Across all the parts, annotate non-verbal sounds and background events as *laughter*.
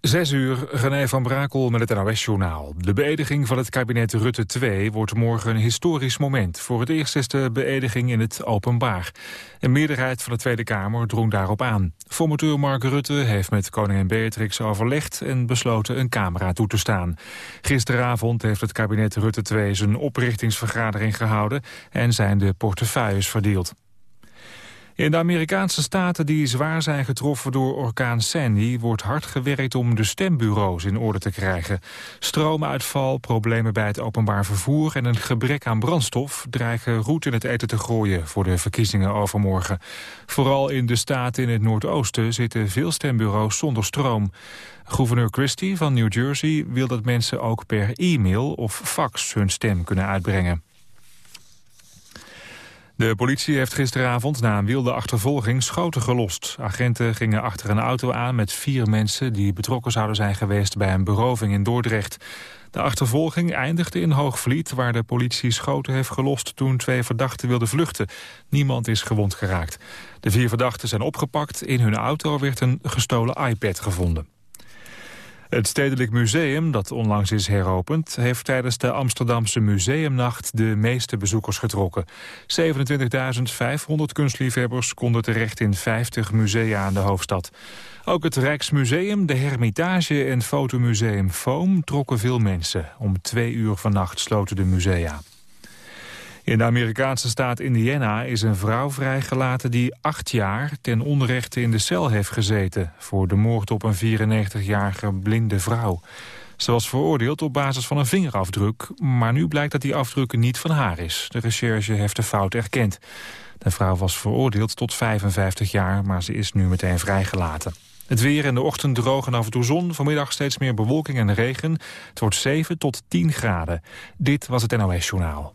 Zes uur, René van Brakel met het NOS-journaal. De beëdiging van het kabinet Rutte 2 wordt morgen een historisch moment. Voor het eerst is de beëdiging in het openbaar. Een meerderheid van de Tweede Kamer drong daarop aan. Formateur Mark Rutte heeft met koningin Beatrix overlegd... en besloten een camera toe te staan. Gisteravond heeft het kabinet Rutte 2 zijn oprichtingsvergadering gehouden... en zijn de portefeuilles verdeeld. In de Amerikaanse staten die zwaar zijn getroffen door orkaan Sandy... wordt hard gewerkt om de stembureaus in orde te krijgen. Stroomuitval, problemen bij het openbaar vervoer... en een gebrek aan brandstof dreigen roet in het eten te gooien... voor de verkiezingen overmorgen. Vooral in de staten in het Noordoosten zitten veel stembureaus zonder stroom. Gouverneur Christie van New Jersey wil dat mensen ook per e-mail of fax hun stem kunnen uitbrengen. De politie heeft gisteravond na een wilde achtervolging schoten gelost. Agenten gingen achter een auto aan met vier mensen... die betrokken zouden zijn geweest bij een beroving in Dordrecht. De achtervolging eindigde in Hoogvliet... waar de politie schoten heeft gelost toen twee verdachten wilden vluchten. Niemand is gewond geraakt. De vier verdachten zijn opgepakt. In hun auto werd een gestolen iPad gevonden. Het Stedelijk Museum, dat onlangs is heropend... heeft tijdens de Amsterdamse Museumnacht de meeste bezoekers getrokken. 27.500 kunstliefhebbers konden terecht in 50 musea aan de hoofdstad. Ook het Rijksmuseum, de Hermitage en Fotomuseum Foam trokken veel mensen. Om twee uur vannacht sloten de musea. In de Amerikaanse staat Indiana is een vrouw vrijgelaten die acht jaar ten onrechte in de cel heeft gezeten voor de moord op een 94-jarige blinde vrouw. Ze was veroordeeld op basis van een vingerafdruk, maar nu blijkt dat die afdruk niet van haar is. De recherche heeft de fout erkend. De vrouw was veroordeeld tot 55 jaar, maar ze is nu meteen vrijgelaten. Het weer in de ochtend droog en af en toe zon. Vanmiddag steeds meer bewolking en regen. Het wordt 7 tot 10 graden. Dit was het NOS Journaal.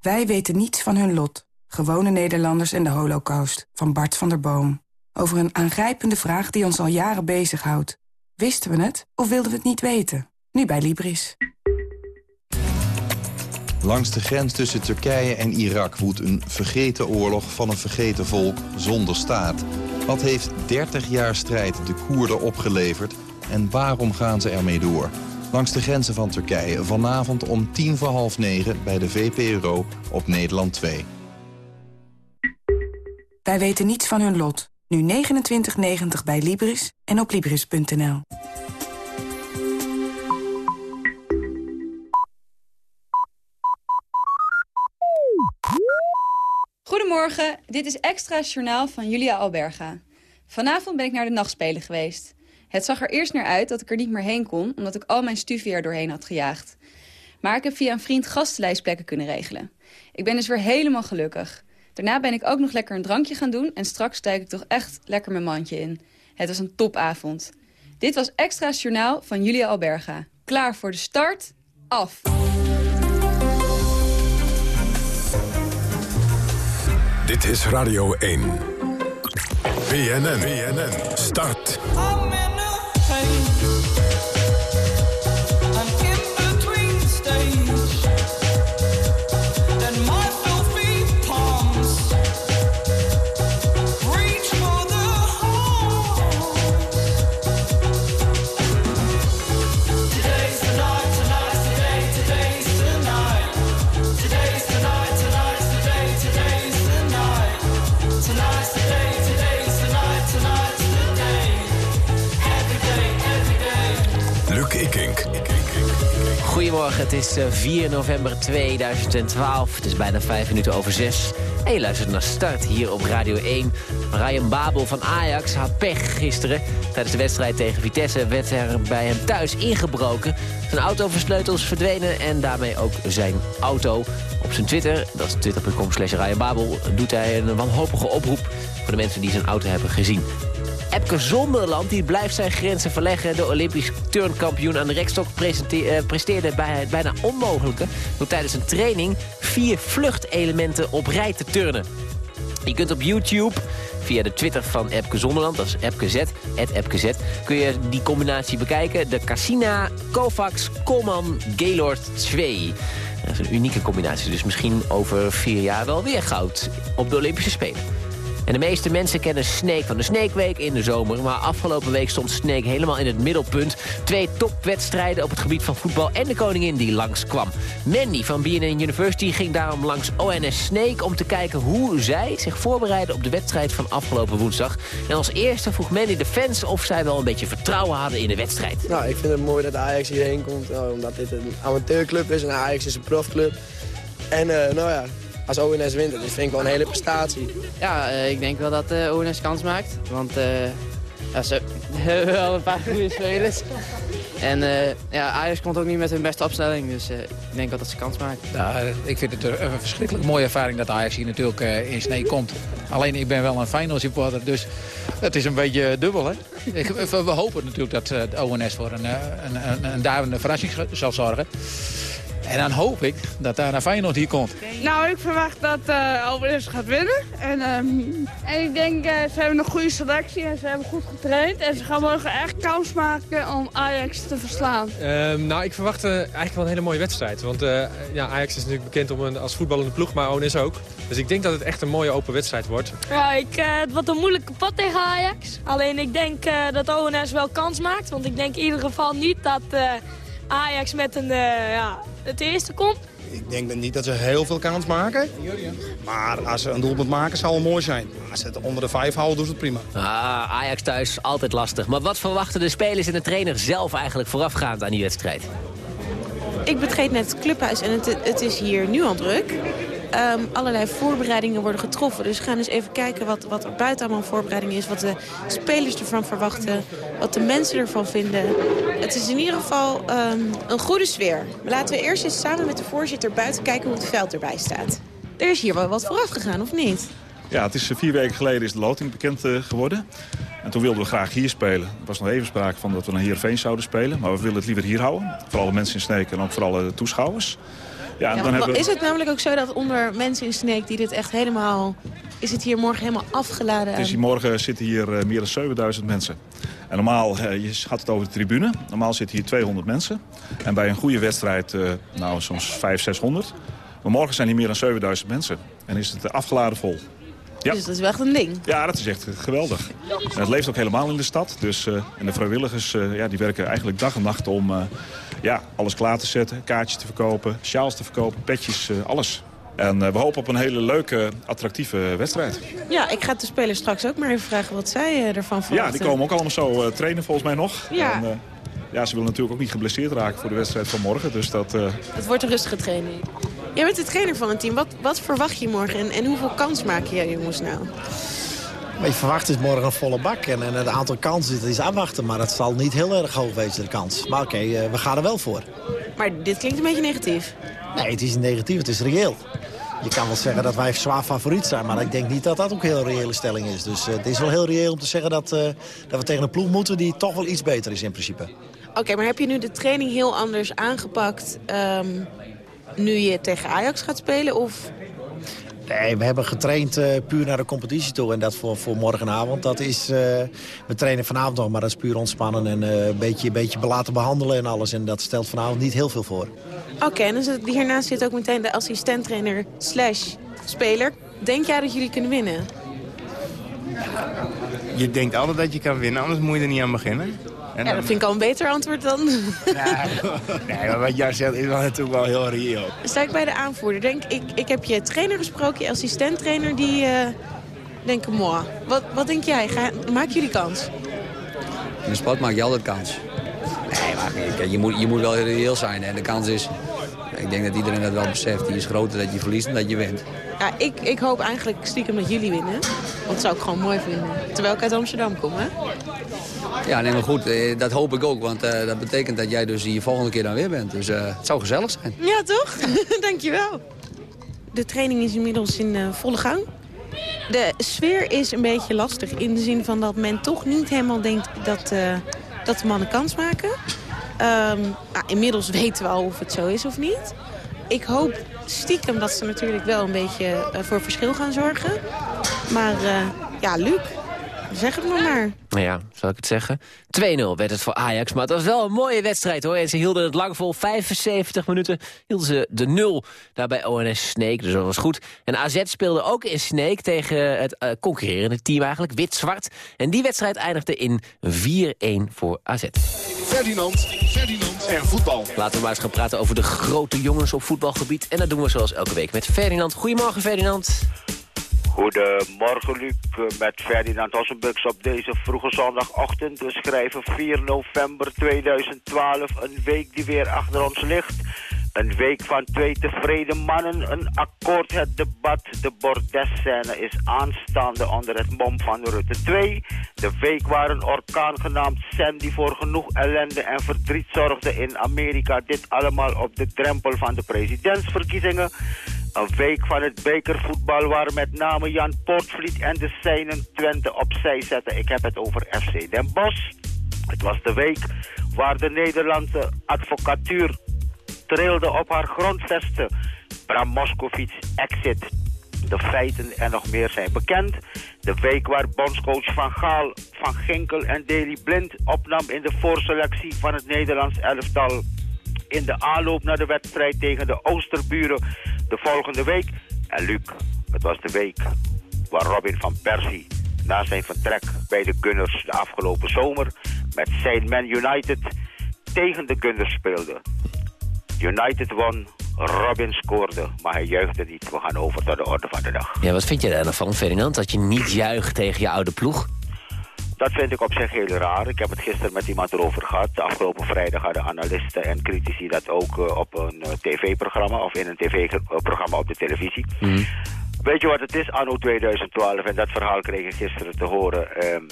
Wij weten niets van hun lot. Gewone Nederlanders en de holocaust. Van Bart van der Boom. Over een aangrijpende vraag die ons al jaren bezighoudt. Wisten we het of wilden we het niet weten? Nu bij Libris. Langs de grens tussen Turkije en Irak woedt een vergeten oorlog van een vergeten volk zonder staat. Wat heeft 30 jaar strijd de Koerden opgeleverd en waarom gaan ze ermee door? Langs de grenzen van Turkije. Vanavond om tien voor half negen bij de VPRO op Nederland 2. Wij weten niets van hun lot. Nu 29,90 bij Libris en op Libris.nl. Goedemorgen, dit is Extra Journaal van Julia Alberga. Vanavond ben ik naar de nachtspelen geweest. Het zag er eerst naar uit dat ik er niet meer heen kon... omdat ik al mijn studie er doorheen had gejaagd. Maar ik heb via een vriend gastenlijstplekken kunnen regelen. Ik ben dus weer helemaal gelukkig. Daarna ben ik ook nog lekker een drankje gaan doen... en straks stijg ik toch echt lekker mijn mandje in. Het was een topavond. Dit was Extra Journaal van Julia Alberga. Klaar voor de start? Af! Dit is Radio 1. BNN, BNN, start. Het is 4 eh, november 2012. Het is bijna 5 minuten over 6. En je luistert naar Start hier op Radio 1. Ryan Babel van Ajax had pech gisteren. Tijdens de wedstrijd tegen Vitesse werd er bij hem thuis ingebroken. Zijn autoversleutels verdwenen en daarmee ook zijn auto. Op zijn Twitter, dat is twitter.com slash Ryan Babel, doet hij een wanhopige oproep Voor de mensen die zijn auto hebben gezien. Epke Zonderland die blijft zijn grenzen verleggen. De Olympisch turnkampioen aan de rekstok eh, presteerde bij het bijna onmogelijke... door tijdens een training vier vluchtelementen op rij te turnen. Je kunt op YouTube via de Twitter van Epke Zonderland, dat is Epke Z, kun je die combinatie bekijken. De Cassina, Kovacs, Kolman, Gaylord 2. Dat is een unieke combinatie, dus misschien over vier jaar wel weer goud op de Olympische Spelen. En de meeste mensen kennen Snake van de Snake Week in de zomer. Maar afgelopen week stond Snake helemaal in het middelpunt. Twee topwedstrijden op het gebied van voetbal en de koningin die langskwam. Mandy van BNN University ging daarom langs ONS Snake... om te kijken hoe zij zich voorbereiden op de wedstrijd van afgelopen woensdag. En als eerste vroeg Mandy de fans of zij wel een beetje vertrouwen hadden in de wedstrijd. Nou, ik vind het mooi dat Ajax hierheen komt. Nou, omdat dit een amateurclub is en Ajax is een profclub. En uh, nou ja, als ONS wint. Dus vind ik wel een hele prestatie. Ja, uh, ik denk wel dat uh, eh, ONS kans maakt. Want uh, ja, ze *laughs* hebben wel een paar goede spelers. En ja, Ajax komt ook niet met hun beste opstelling, dus ik denk wel dat ze kans maken. Ja, ik vind het een verschrikkelijk mooie ervaring dat Ajax hier natuurlijk in Snee komt. Alleen ik ben wel een Feyenoord supporter, dus het is een beetje dubbel. Hè? Ik, we hopen natuurlijk dat de ONS voor een, een, een, een, een verrassing zal zorgen. En dan hoop ik dat daar naar Feyenoord hier komt. Nou, ik verwacht dat uh, Alvarez gaat winnen. En, ehm, en ik denk, uh, ze hebben een goede selectie en ze hebben goed getraind. En ze gaan morgen echt kans maken om Ajax te verslaan. Um, nou, ik verwacht uh, eigenlijk wel een hele mooie wedstrijd. Want ja, Ajax is natuurlijk bekend om een, als voetballende ploeg, maar ONS ook. Dus ik denk dat het echt een mooie open wedstrijd wordt. Ja, ik, het wordt een moeilijke pot tegen Ajax. Alleen ik denk dat ONS wel kans maakt. Want ik denk in ieder geval niet dat Ajax met een, uh, ja, het eerste komt. Ik denk niet dat ze heel veel kans maken. Maar als ze een doelpunt maken, zal het mooi zijn. Als ze het onder de vijf houden, doen ze het prima. Ah, Ajax thuis, altijd lastig. Maar wat verwachten de spelers en de trainer zelf eigenlijk voorafgaand aan die wedstrijd? Ik betreed net het clubhuis en het, het is hier nu al druk. Um, allerlei voorbereidingen worden getroffen. Dus we gaan eens even kijken wat, wat er buiten allemaal voorbereiding is. Wat de spelers ervan verwachten. Wat de mensen ervan vinden. Het is in ieder geval um, een goede sfeer. Laten we eerst eens samen met de voorzitter buiten kijken hoe het veld erbij staat. Er is hier wel wat vooraf gegaan, of niet? Ja, het is eh, vier weken geleden is de loting bekend uh, geworden. En toen wilden we graag hier spelen. Er was nog even sprake van dat we naar Heerenveen zouden spelen. Maar we willen het liever hier houden. Voor alle mensen in Sneek en ook voor alle toeschouwers. Ja, dan hebben... Is het namelijk ook zo dat onder mensen in Sneek die dit echt helemaal... Is het hier morgen helemaal afgeladen? Dus morgen zitten hier uh, meer dan 7000 mensen. En normaal, uh, je had het over de tribune. Normaal zitten hier 200 mensen. En bij een goede wedstrijd, uh, nou soms 500, 600. Maar morgen zijn hier meer dan 7000 mensen. En is het afgeladen vol. Ja. Dus dat is wel echt een ding. Ja, dat is echt geweldig. En het leeft ook helemaal in de stad. Dus, uh, en de vrijwilligers uh, ja, die werken eigenlijk dag en nacht om uh, ja, alles klaar te zetten. Kaartjes te verkopen, sjaals te verkopen, petjes, alles. En we hopen op een hele leuke, attractieve wedstrijd. Ja, ik ga de spelers straks ook maar even vragen wat zij ervan verwachten. Ja, die komen ook allemaal zo trainen volgens mij nog. Ja. En, ja, ze willen natuurlijk ook niet geblesseerd raken voor de wedstrijd van morgen. Dus dat, Het wordt een rustige training. Jij bent de trainer van het team. Wat, wat verwacht je morgen en, en hoeveel kans maak je jongens nou? Wat je verwacht is morgen een volle bak. En, en het aantal kansen is afwachten. Maar het zal niet heel erg hoog wezen, de kans. Maar oké, okay, uh, we gaan er wel voor. Maar dit klinkt een beetje negatief. Nee, het is niet negatief. Het is reëel. Je kan wel zeggen dat wij zwaar favoriet zijn. Maar ik denk niet dat dat ook een heel reële stelling is. Dus uh, het is wel heel reëel om te zeggen dat, uh, dat we tegen een ploeg moeten... die toch wel iets beter is in principe. Oké, okay, maar heb je nu de training heel anders aangepakt... Um, nu je tegen Ajax gaat spelen? Of... Nee, we hebben getraind uh, puur naar de competitie toe. En dat voor, voor morgenavond. Dat is, uh, we trainen vanavond nog, maar dat is puur ontspannen. En uh, een beetje, een beetje laten behandelen en alles. En dat stelt vanavond niet heel veel voor. Oké, okay, en dus hiernaast zit ook meteen de assistenttrainer slash speler. Denk jij dat jullie kunnen winnen? Je denkt altijd dat je kan winnen, anders moet je er niet aan beginnen. En ja, dat vind ik al een beter antwoord dan. nee, maar wat jij zegt is wel natuurlijk wel heel reëel. Sta ik bij de aanvoerder. Denk, ik, ik heb je trainer gesproken, je assistenttrainer, die uh, denken, moi. Wat, wat denk jij? Ga, maken jullie kans? In de sport maak je altijd kans. Nee, maar je moet, je moet wel reëel zijn. En de kans is, ik denk dat iedereen dat wel beseft. Die is groter dat je verliest dan dat je wint. Ja, ik, ik hoop eigenlijk stiekem dat jullie winnen. Want dat zou ik gewoon mooi vinden. Terwijl ik uit Amsterdam kom, hè? Ja, nee, maar goed, eh, dat hoop ik ook. Want uh, dat betekent dat jij dus hier volgende keer dan weer bent. Dus uh, het zou gezellig zijn. Ja, toch? *laughs* Dankjewel. De training is inmiddels in volle gang. De sfeer is een beetje lastig in de zin van dat men toch niet helemaal denkt dat, eh, dat de mannen kans maken. Ehm, nou, inmiddels weten we al of het zo is of niet. Ik hoop stiekem dat ze natuurlijk wel een beetje eh, voor verschil gaan zorgen. Maar eh, ja, Luc, zeg het maar maar. Nou ja, zal ik het zeggen? 2-0 werd het voor Ajax, maar het was wel een mooie wedstrijd hoor. En ze hielden het lang vol, 75 minuten hielden ze de nul. Daarbij ONS Sneek, dus dat was goed. En AZ speelde ook in Sneek tegen het uh, concurrerende team eigenlijk, wit-zwart. En die wedstrijd eindigde in 4-1 voor AZ. Ferdinand, Ferdinand en voetbal. Laten we maar eens gaan praten over de grote jongens op voetbalgebied. En dat doen we zoals elke week met Ferdinand. Goedemorgen Ferdinand. Goedemorgen Luc, met Ferdinand Ossenbux op deze vroege zondagochtend. We schrijven 4 november 2012, een week die weer achter ons ligt. Een week van twee tevreden mannen, een akkoord, het debat. De bordesscène is aanstaande onder het mom van Rutte 2. De week waar een orkaan genaamd Sandy voor genoeg ellende en verdriet zorgde in Amerika. Dit allemaal op de drempel van de presidentsverkiezingen. Een week van het bekervoetbal waar met name Jan Portvliet en de Seinen Twente opzij zetten. Ik heb het over FC Den Bosch. Het was de week waar de Nederlandse advocatuur trilde op haar grondvesten. Bram Moskowitz exit. De feiten en nog meer zijn bekend. De week waar bondscoach Van Gaal, Van Ginkel en Daley Blind opnam in de voorselectie van het Nederlands elftal. In de aanloop naar de wedstrijd tegen de Oosterburen de volgende week. En Luc, het was de week waar Robin van Persie na zijn vertrek bij de Gunners de afgelopen zomer met zijn Man United tegen de Gunners speelde. United won, Robin scoorde, maar hij juichte niet. We gaan over tot de orde van de dag. Ja, wat vind je daar nou van, Ferdinand? Dat je niet juicht tegen je oude ploeg? Dat vind ik op zich heel raar. Ik heb het gisteren met iemand erover gehad. Afgelopen vrijdag hadden analisten en critici dat ook uh, op een uh, tv-programma... of in een tv-programma op de televisie. Mm. Weet je wat het is, anno 2012? En dat verhaal kreeg ik gisteren te horen. Um,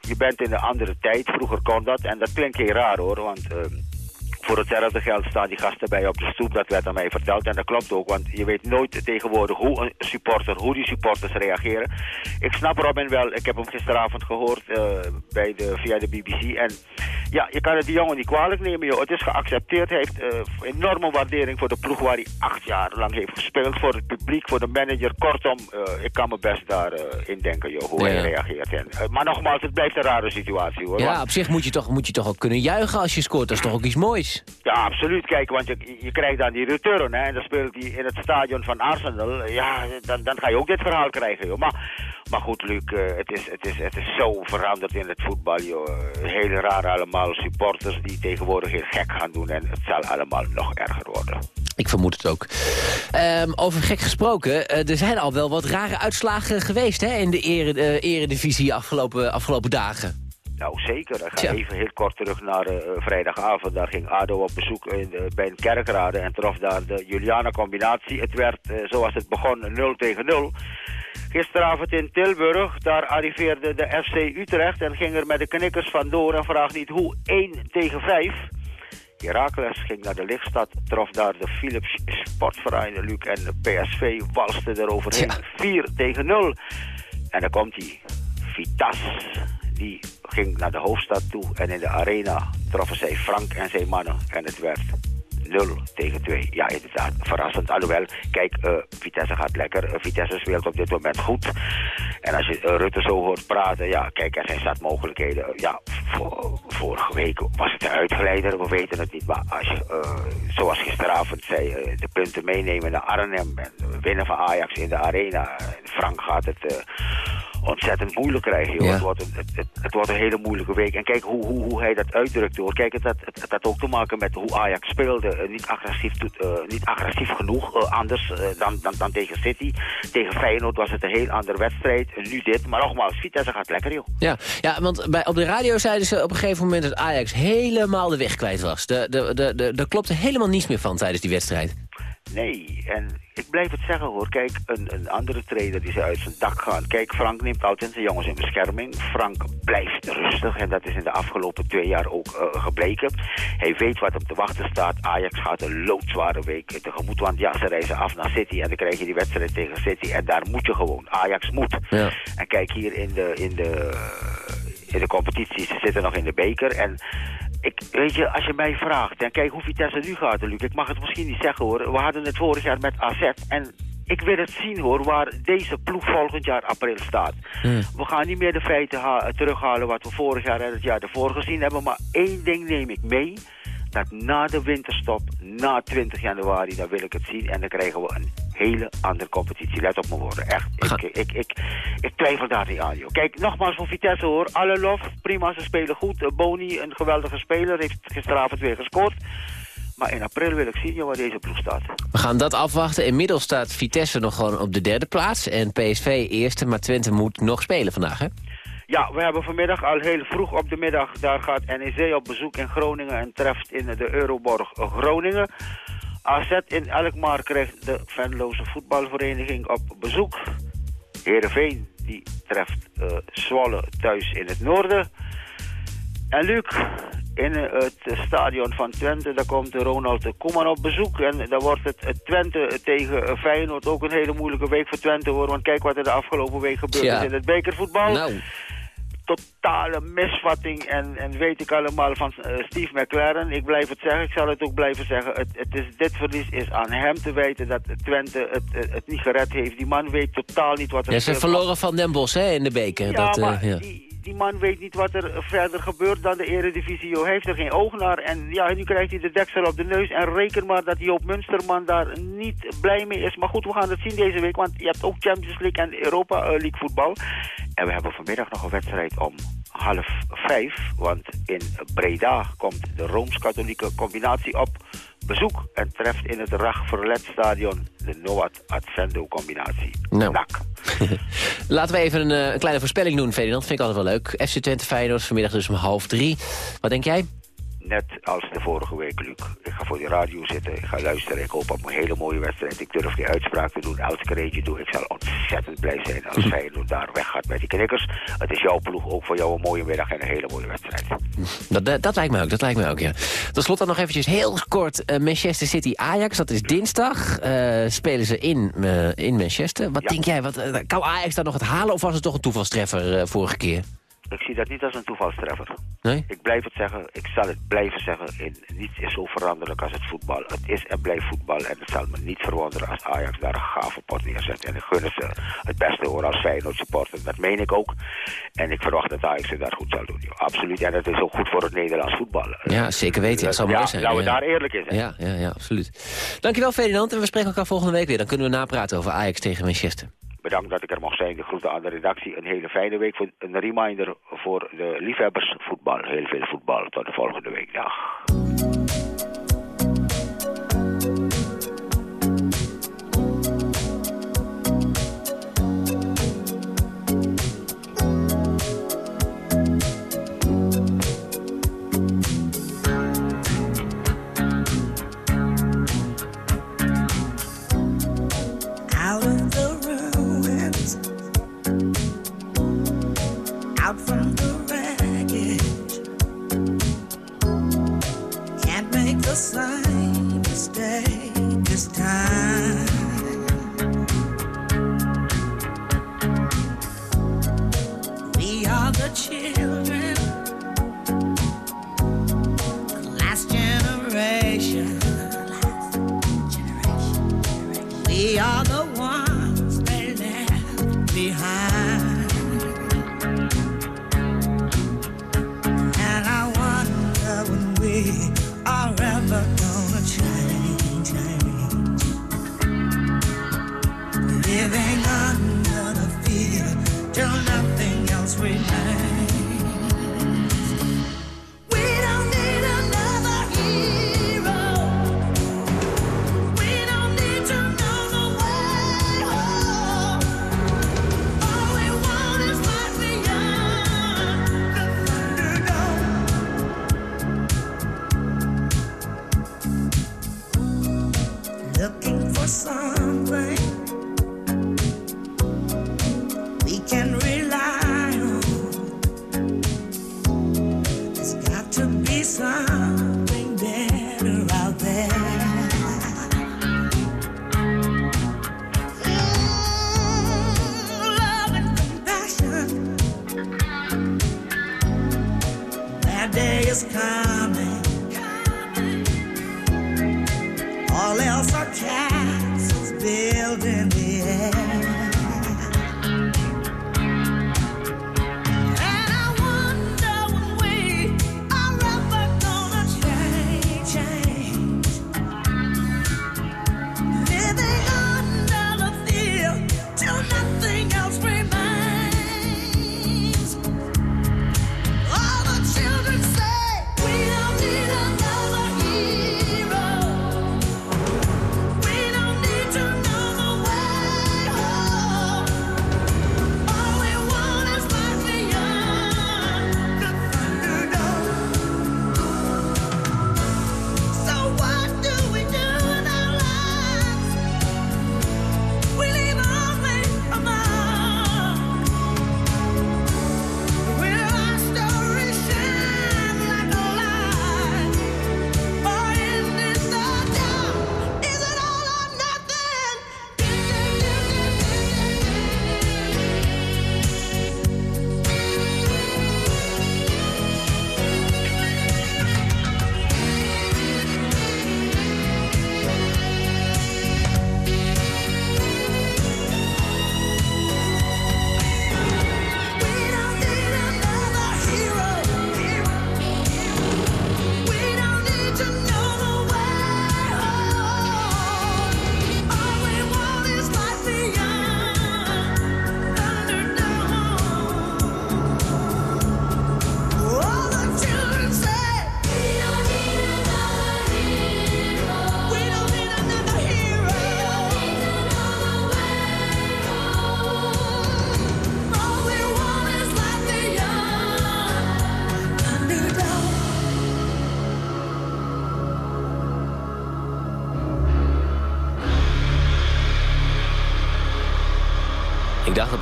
je bent in een andere tijd. Vroeger kon dat. En dat klinkt heel raar hoor, want... Um, voor hetzelfde geld staan die gasten bij op de stoep. Dat werd aan mij verteld en dat klopt ook. Want je weet nooit tegenwoordig hoe een supporter, hoe die supporters reageren. Ik snap Robin wel. Ik heb hem gisteravond gehoord uh, bij de, via de BBC. En ja, je kan het die jongen niet kwalijk nemen. Joh. Het is geaccepteerd. Hij heeft uh, enorme waardering voor de ploeg waar hij acht jaar lang heeft gespeeld. Voor het publiek, voor de manager. Kortom, uh, ik kan me best daarin in denken joh, hoe ja. hij reageert. En, maar nogmaals, het blijft een rare situatie hoor. Ja, want... op zich moet je, toch, moet je toch ook kunnen juichen als je scoort. Dat is toch ook iets moois. Ja, absoluut. Kijk, want je, je krijgt dan die return, hè. En dan speelt hij in het stadion van Arsenal. Ja, dan, dan ga je ook dit verhaal krijgen, joh. Maar, maar goed, Luc, uh, het, is, het, is, het is zo veranderd in het voetbal, joh. Hele raar allemaal supporters die tegenwoordig heel gek gaan doen. En het zal allemaal nog erger worden. Ik vermoed het ook. Um, over gek gesproken, uh, er zijn al wel wat rare uitslagen geweest hè, in de ere, eredivisie afgelopen, afgelopen dagen. Nou, zeker. Ik ga ja. even heel kort terug naar uh, vrijdagavond. Daar ging ADO op bezoek in, uh, bij een kerkrade en trof daar de Juliana-combinatie. Het werd, uh, zoals het begon, 0 tegen 0. Gisteravond in Tilburg, daar arriveerde de FC Utrecht en ging er met de knikkers vandoor en vraag niet hoe 1 tegen 5. Heracles ging naar de lichtstad, trof daar de Philips Sportverein, Luc en de PSV walste eroverheen. Ja. 4 tegen 0. En dan komt hij, Vitas die ging naar de hoofdstad toe en in de arena troffen zij Frank en zijn mannen. En het werd 0 tegen 2. Ja, inderdaad, verrassend. Alhoewel, kijk, uh, Vitesse gaat lekker. Uh, Vitesse speelt op dit moment goed. En als je uh, Rutte zo hoort praten, ja, kijk, er zijn zat mogelijkheden. Ja, voor, vorige week was het de uitgeleider, we weten het niet. Maar als je, zoals gisteravond zei, de punten meenemen naar Arnhem en winnen van Ajax in de arena. Frank gaat het ontzettend moeilijk krijgen. Joh. Ja. Het, wordt een, het, het, het, wordt een hele moeilijke week. En kijk hoe, hoe, hoe hij dat uitdrukt. Hoor. Kijk, het had, het, het had ook te maken met hoe Ajax speelde. Uh, niet, agressief, uh, niet agressief genoeg, uh, anders dan, dan, dan tegen City. Tegen Feyenoord was het een heel andere wedstrijd. nu dit. Maar nogmaals, Vitesse gaat lekker, joh. Ja, ja want bij, op de radio zeiden ze op een gegeven moment dat Ajax helemaal de weg kwijt was. Er de, de, de, de, klopte helemaal niets meer van tijdens die wedstrijd. Nee, en ik blijf het zeggen hoor. Kijk, een, een andere trainer die ze uit zijn dak gaan. Kijk, Frank neemt altijd zijn jongens in bescherming. Frank blijft rustig en dat is in de afgelopen twee jaar ook uh, gebleken. Hij weet wat hem te wachten staat. Ajax gaat een loodzware week tegemoet. Want ja, ze reizen af naar City en dan krijg je die wedstrijd tegen City. En daar moet je gewoon. Ajax moet. Ja. En kijk hier in de, in de, in de competitie. Ze zitten nog in de beker. En ik, weet je, als je mij vraagt, en kijk hoe Vitesse nu gaat, Luc, ik mag het misschien niet zeggen hoor. We hadden het vorig jaar met AZ en ik wil het zien hoor, waar deze ploeg volgend jaar april staat. We gaan niet meer de feiten terughalen wat we vorig jaar en het jaar ervoor gezien hebben, maar één ding neem ik mee dat na de winterstop, na 20 januari, dan wil ik het zien. En dan krijgen we een hele andere competitie. Let op mijn woorden, echt. Ik, ik, ik, ik, twijfel daar niet aan, joh. Kijk, nogmaals voor Vitesse hoor. Alle lof, prima, ze spelen goed. Uh, Boni, een geweldige speler, heeft gisteravond weer gescoord. Maar in april wil ik zien waar deze ploeg staat. We gaan dat afwachten. Inmiddels staat Vitesse nog gewoon op de derde plaats. En PSV eerste, maar Twente moet nog spelen vandaag, hè? Ja, we hebben vanmiddag al heel vroeg op de middag... daar gaat NEC op bezoek in Groningen en treft in de Euroborg Groningen. AZ in Alkmaar krijgt de Venloze voetbalvereniging op bezoek. Heerenveen die treft uh, Zwolle thuis in het noorden. En Luc, in het stadion van Twente, daar komt Ronald Koeman op bezoek. En daar wordt het Twente tegen Feyenoord ook een hele moeilijke week voor Twente hoor. Want kijk wat er de afgelopen week gebeurd Ja. is in het bekervoetbal. Nou. Totale misvatting en, en weet ik allemaal van eh, Steve McLaren. Ik blijf het zeggen, ik zal het ook blijven zeggen. Het, het is, dit verlies is aan hem te wijten dat Twente het, het, niet gered heeft. Die man weet totaal niet wat er Ja, ze verloren van Den Bosch hè, in de beker. Ja, dat, eh, maar ja. Die, die man weet niet wat er verder gebeurt dan de eredivisie. Hij heeft er geen oog naar. En ja, nu krijgt hij de deksel op de neus. En reken maar dat Joop Munsterman daar niet blij mee is. Maar goed, we gaan het zien deze week. Want je hebt ook Champions League en Europa eh, League voetbal. En we hebben vanmiddag nog een wedstrijd om half vijf. Want in Breda komt de Rooms-Katholieke combinatie op bezoek. En treft in het Verlet stadion de Noat Atsendo combinatie. Nou. *laughs* Laten we even een, eh, een kleine voorspelling doen, Ferdinand. Vind ik altijd wel leuk. FC Twente Feyenoord vanmiddag dus om half drie. Wat denk jij? Net als de vorige week, Luc. Ik ga voor die radio zitten, ik ga luisteren. Ik hoop op een hele mooie wedstrijd. Ik durf die uitspraak te doen, als ik er eentje doe. Ik zal ontzettend blij zijn als Feyenoord daar weggaat met die knikkers. Het is jouw ploeg, ook voor jou een mooie middag en een hele mooie wedstrijd. Dat, dat, dat lijkt me ook, dat lijkt me ook, ja. Tot slot dan nog eventjes heel kort eh, Manchester City Ajax. Dat is dinsdag. Eh, spelen ze in, eh, in Manchester. Wat denk jij, wat, eh, kan Ajax dan nog het halen of was het toch een toevalstreffer eh, vorige keer? Ik zie dat niet als een toevalstreffer. Nee? Ik blijf het zeggen, ik zal het blijven zeggen. In, niets is zo veranderlijk als het voetbal. Het is en blijft voetbal. En het zal me niet verwonderen als Ajax daar een gave pot neerzet. En ik gun het ze het beste hoor als Feyenoord supporter. Dat meen ik ook. En ik verwacht dat Ajax het daar goed zal doen. joh. Absoluut. En het is ook goed voor het Nederlands voetbal. Ja, zeker weten. Het zal Ja, mooi zijn. laten we ja. daar eerlijk in zijn. Ja, ja, ja, absoluut. Dankjewel Ferdinand en we spreken elkaar volgende week weer. Dan kunnen we napraten over Ajax tegen Manchester. Bedankt dat ik er mocht zijn. De groeten aan de redactie. Een hele fijne week. Voor, een reminder voor de liefhebbers voetbal. Heel veel voetbal. Tot de volgende week. Dag. From the wreckage. Can't make the same mistake this time. We are the children,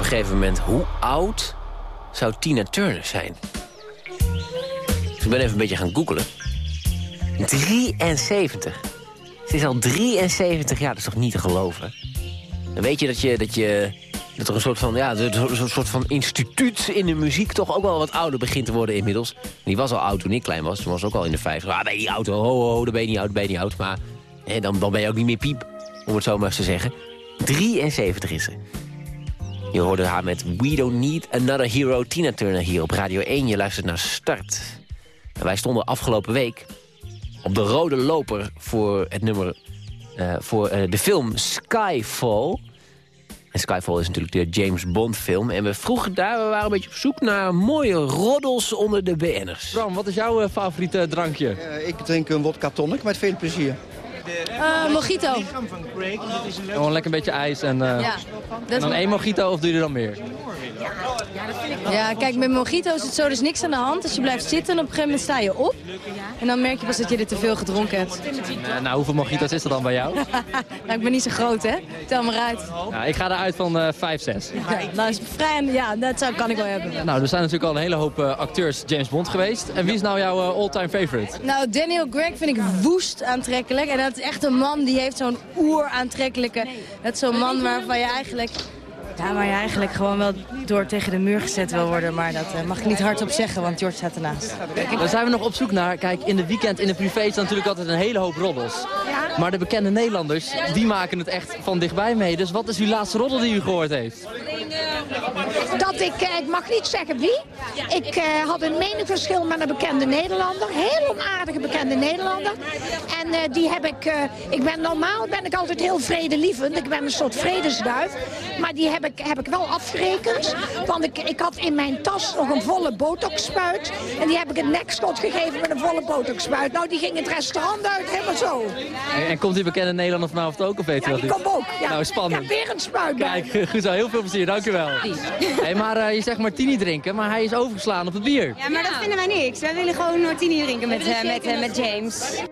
gegeven moment, hoe oud zou Tina Turner zijn? Ik ben even een beetje gaan googlen. 73. Ze is al 73 jaar, dat is toch niet te geloven? Dan weet je dat, je, dat, je, dat er een soort van, ja, een soort van instituut in de muziek... toch ook wel wat ouder begint te worden inmiddels. Die was al oud toen ik klein was. Toen was ook al in de 50. Ah, ben je niet oud, ho, ho, ho, dan ben je niet oud, ben je niet oud. Maar hè, dan, dan ben je ook niet meer piep, om het zo maar eens te zeggen. 73 is ze. Je hoorde haar met We Don't Need Another Hero, Tina Turner hier op Radio 1. Je luistert naar Start. En wij stonden afgelopen week op de rode loper voor het nummer... eh, voor eh, de film Skyfall. En Skyfall is natuurlijk de James Bond film. En we vroegen daar, we waren een beetje op zoek naar mooie roddels onder de BN'ers. Bram, wat is jouw eh, favoriete drankje? ik drink een wodka tonic met veel plezier. Eh, mojito. Gewoon lekker een beetje ijs en, eh, Ja, en dan is één mojito of doe je er dan meer? Ja, kijk, met mojito is het zo, er is niks aan de hand. Als je blijft zitten en op een gegeven moment sta je op. En dan merk je pas dat je er te veel gedronken hebt. Nou, hoeveel mojito's is er dan bij jou? *laughs* nou, ik ben niet zo groot, hè? Tel maar uit. nou, ik ga eruit van eh 5, 6. Ja, nou, is vrij, ja, dat zou, kan ik wel hebben. Nou, er zijn natuurlijk al een hele hoop eh, acteurs James Bond geweest. En wie is nou jouw all-time favorite? Nou, Daniel Craig vind ik woest aantrekkelijk. En dat is echt een man die heeft zo'n oer-aantrekkelijke... Dat is zo'n man waarvan je eigenlijk... Ja, waar je eigenlijk gewoon wel door tegen de muur gezet wil worden. Maar dat eh, mag ik niet hardop zeggen, want George staat ernaast. Daar zijn we nog op zoek naar. Kijk, in de weekend, in de privé is natuurlijk altijd een hele hoop roddels. Maar de bekende Nederlanders, die maken het echt van dichtbij mee. Dus wat is uw laatste roddel die u gehoord heeft? Dat ik, eh, ik mag niet zeggen wie, ik eh, had een meningsverschil met een bekende Nederlander. Heel onaardige bekende Nederlander. En eh, die heb ik, eh, ik ben normaal ben ik altijd heel vredelievend. Ik ben een soort vredesduif. Maar die heb ik, heb ik wel afgerekend. Want ik, ik had in mijn tas nog een volle botox-spuit. En die heb ik een nekschot gegeven met een volle botox-spuit. Nou, die ging het restaurant uit, helemaal zo. En, en komt die bekende Nederlander vanavond ook, of weet Ja, dat die komt ook. Ja. Nou, spannend. Ik heb weer een spuit bij. Kijk, *laughs* goed zo, heel veel plezier, dank u wel. Hey, maar eh, je zegt martini drinken, maar hij is overgeslaan op het bier. Ja, maar dat vinden wij niks. Wij willen gewoon martini drinken met, eh, met, eh, met James.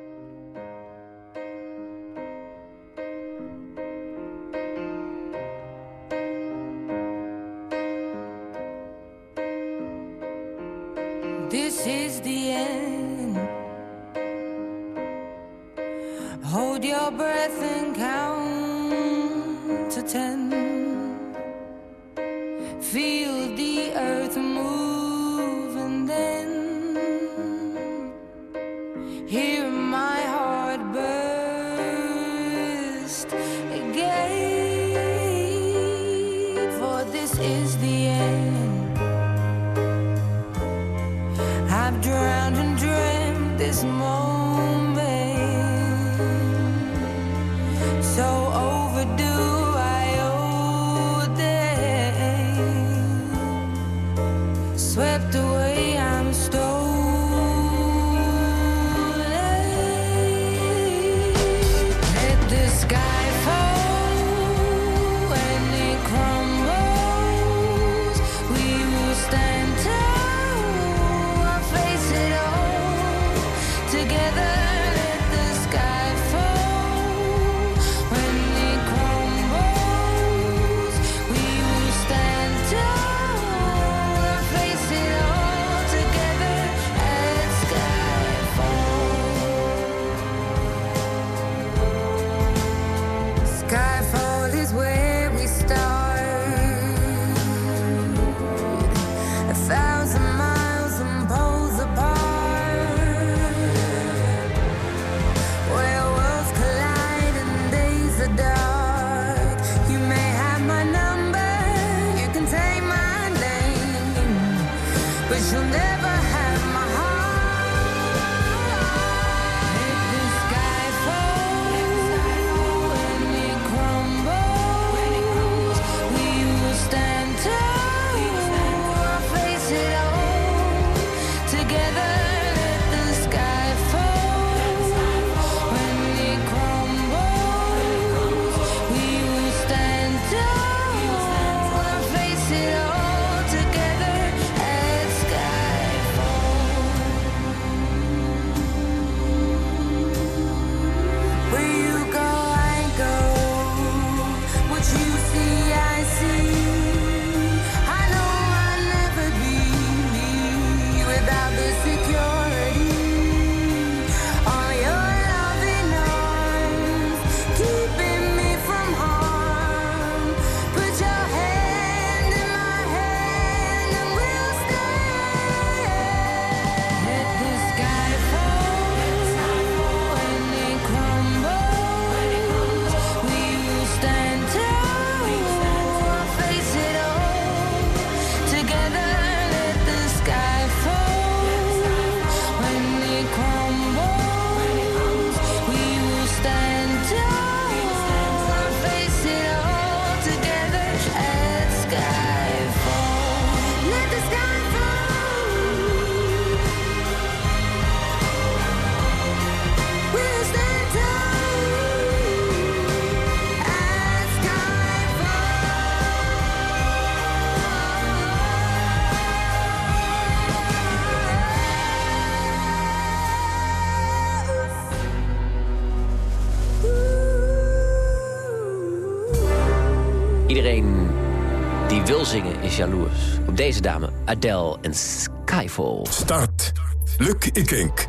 Wil zingen is jaloers. Op deze dame, Adele en Skyfall. Start. Luc Ikink.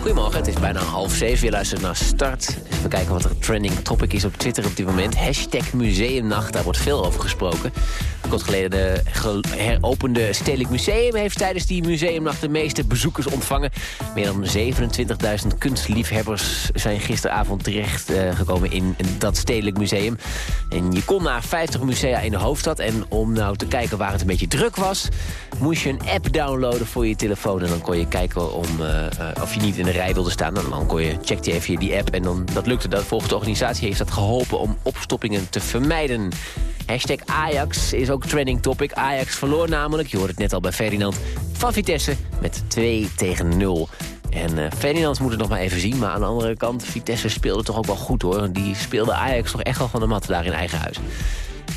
Goedemorgen, het is bijna half zeven. Je luistert naar Start. Even kijken wat er trending topic is op Twitter op dit moment. Hashtag Museumnacht, daar wordt veel over gesproken. Kort geleden de ge- heropende Stedelijk Museum... heeft tijdens die museumnacht de meeste bezoekers ontvangen. Meer dan 27.000 kunstliefhebbers zijn gisteravond terechtgekomen gekomen in dat Stedelijk Museum. En je kon naar 50 musea in de hoofdstad. En om nou te kijken waar het een beetje druk was... moest je een app downloaden voor je telefoon. En dan kon je kijken om, eh, eh, of je niet in de rij wilde staan. En dan kon je, checkte je even die app en dan, dat lukte. Dat, volgens de organisatie heeft dat geholpen om opstoppingen te vermijden. Hashtag Ajax is ook trending topic. Ajax verloor namelijk, je hoort het net al bij Ferdinand, van Vitesse met 2 tegen 0. En eh, Ferdinand moet het nog maar even zien. Maar aan de andere kant, Vitesse speelde toch ook wel goed hoor. Die speelde Ajax toch echt wel van de mat daar in eigen huis.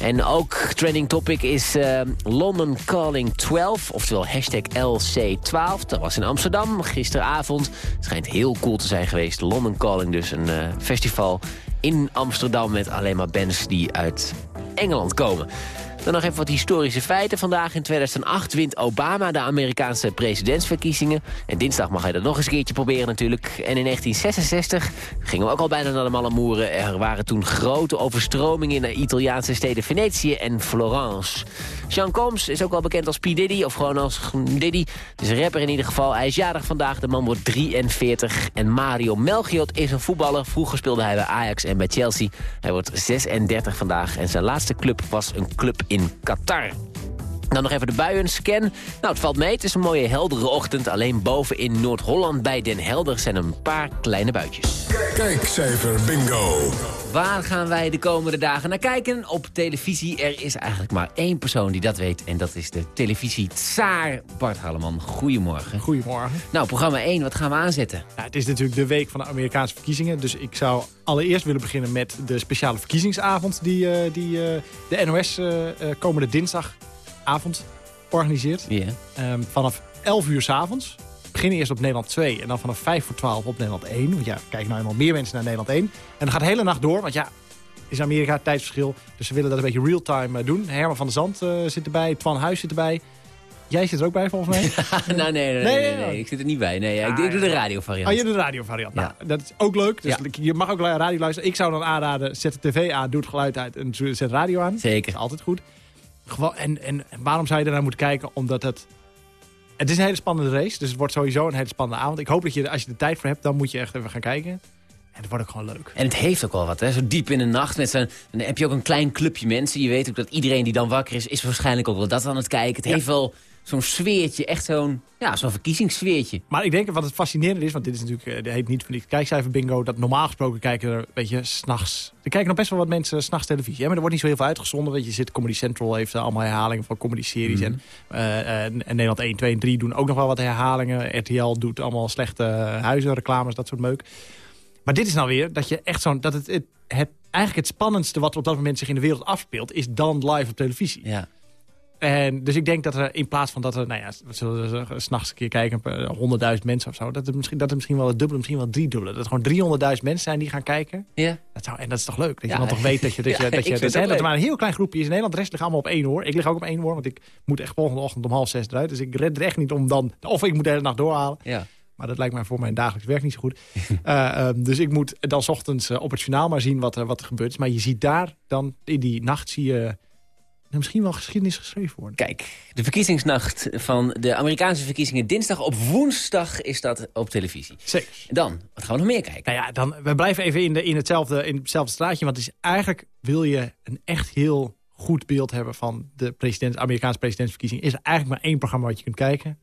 En ook trending topic is eh, London Calling 12, oftewel hashtag LC12. Dat was in Amsterdam gisteravond. Schijnt heel cool te zijn geweest. London Calling dus, een eh, festival in Amsterdam met alleen maar bands die uit Engeland komen. Dan nog even wat historische feiten. Vandaag in 2008 wint Obama de Amerikaanse presidentsverkiezingen. En dinsdag mag hij dat nog eens een keertje proberen natuurlijk. En in 1966 gingen we ook al bijna naar de Malamoeren. Er waren toen grote overstromingen in de Italiaanse steden Venetië en Florence. Sean Combs is ook wel bekend als P. Diddy, of gewoon als Diddy. Het is een rapper in ieder geval. Hij is jarig vandaag, de man wordt 43. En Mario Melchiot is een voetballer. Vroeger speelde hij bij Ajax en bij Chelsea. Hij wordt 36 vandaag en zijn laatste club was een club in Qatar. Dan nog even de buienscan. Nou, het valt mee. Het is een mooie heldere ochtend. Alleen boven in Noord-Holland bij Den Helder zijn een paar kleine buitjes. Kijkcijfer bingo. Waar gaan wij de komende dagen naar kijken? Op televisie. Er is eigenlijk maar één persoon die dat weet. En dat is de televisie-tsaar Bart Halleman. Goedemorgen. Goedemorgen. Nou, programma 1, wat gaan we aanzetten? Nou, het is natuurlijk de week van de Amerikaanse verkiezingen. Dus ik zou allereerst willen beginnen met de speciale verkiezingsavond... die, eh, die eh, de NOS eh, komende dinsdagavond organiseert. Ehm, vanaf 11 uur s avonds. Beginnen eerst op Nederland 2 en dan vanaf 5 voor 12 op Nederland 1. Want ja, kijken nou eenmaal meer mensen naar Nederland 1. En dan gaat de hele nacht door, want ja, is Amerika het tijdsverschil. Dus ze willen dat een beetje real-time eh, doen. Herman van der Zand eh, zit erbij, Twan Huis zit erbij. Jij zit er ook bij, volgens mij. *laughs* nou, nee, nee, nee, nee, nee, ik zit er niet bij. Nee, ja, ik, ik doe de radiovariant. Oh, je doet de radiovariant. Nou, dat is ook leuk. Dus je mag ook radio luisteren. Ik zou dan aanraden, zet de tv aan, doe het geluid uit en zet radio aan. Zeker. altijd goed. Gewoon, en, en waarom zou je daarnaar moeten kijken? Omdat het... Het is een hele spannende race, dus het wordt sowieso een hele spannende avond. Ik hoop dat je, als je er tijd voor hebt, dan moet je echt even gaan kijken. En het wordt ook gewoon leuk. En het heeft ook wel wat, hè? Zo diep in de nacht. Met dan heb je ook een klein clubje mensen. Je weet ook dat iedereen die dan wakker is, is waarschijnlijk ook wel dat aan het kijken. Het heeft wel zo'n sfeertje, echt zo'n ja, zo'n verkiezingssfeertje. Maar ik denk wat het fascinerende is, want dit is natuurlijk, eh, dit heet niet van die kijkcijfer bingo, dat normaal gesproken kijken er, weet je, s'nachts. Er kijken nog best wel wat mensen s'nachts televisie. Hè? Maar er wordt niet zo heel veel uitgezonden. Weet je, zit Comedy Central heeft allemaal herhalingen van comedy series. En, eh, eh, en Nederland 1, 2 en 3 doen ook nog wel wat herhalingen. RTL doet allemaal slechte huizenreclames, dat soort meuk. Maar dit is nou weer dat je echt zo'n, dat het, het, het, eigenlijk het spannendste wat er op dat moment zich in de wereld afspeelt, is dan live op televisie. Ja. En dus ik denk dat er in plaats van dat er, nou ja, we zullen we s'nachts een keer kijken, eh, 100.000 mensen of zo, dat er misschien, dat er misschien wel het dubbele, misschien wel het driedubbele. Dat er gewoon 300.000 mensen zijn die gaan kijken. Ja. Dat zou, en dat is toch leuk, dat je Ja. dan toch weet dat je, dat je, *laughs* Ja, dat je, dat, dat er maar een heel klein groepje is in Nederland. De rest ligt allemaal op één oor. Ik lig ook op één oor, want ik moet echt volgende ochtend om half zes eruit. Dus ik red er echt niet om dan, of ik moet de hele nacht doorhalen. Ja. Maar dat lijkt mij voor mijn dagelijks werk niet zo goed. *laughs* Eh, ehm, dus ik moet dan 's ochtends eh, op het journaal maar zien wat, er- wat er gebeurt. Maar je ziet daar dan, in die nacht zie je eh, misschien wel geschiedenis geschreven worden. Kijk, de verkiezingsnacht van de Amerikaanse verkiezingen dinsdag. Op woensdag is dat op televisie. Zeker. Dan, wat gaan we nog meer kijken? Nou ja, dan, we blijven even in, de, in, hetzelfde, in hetzelfde straatje. Want het is eigenlijk wil je een echt heel goed beeld hebben van de president, Amerikaanse presidentsverkiezing. Is er eigenlijk maar één programma wat je kunt kijken.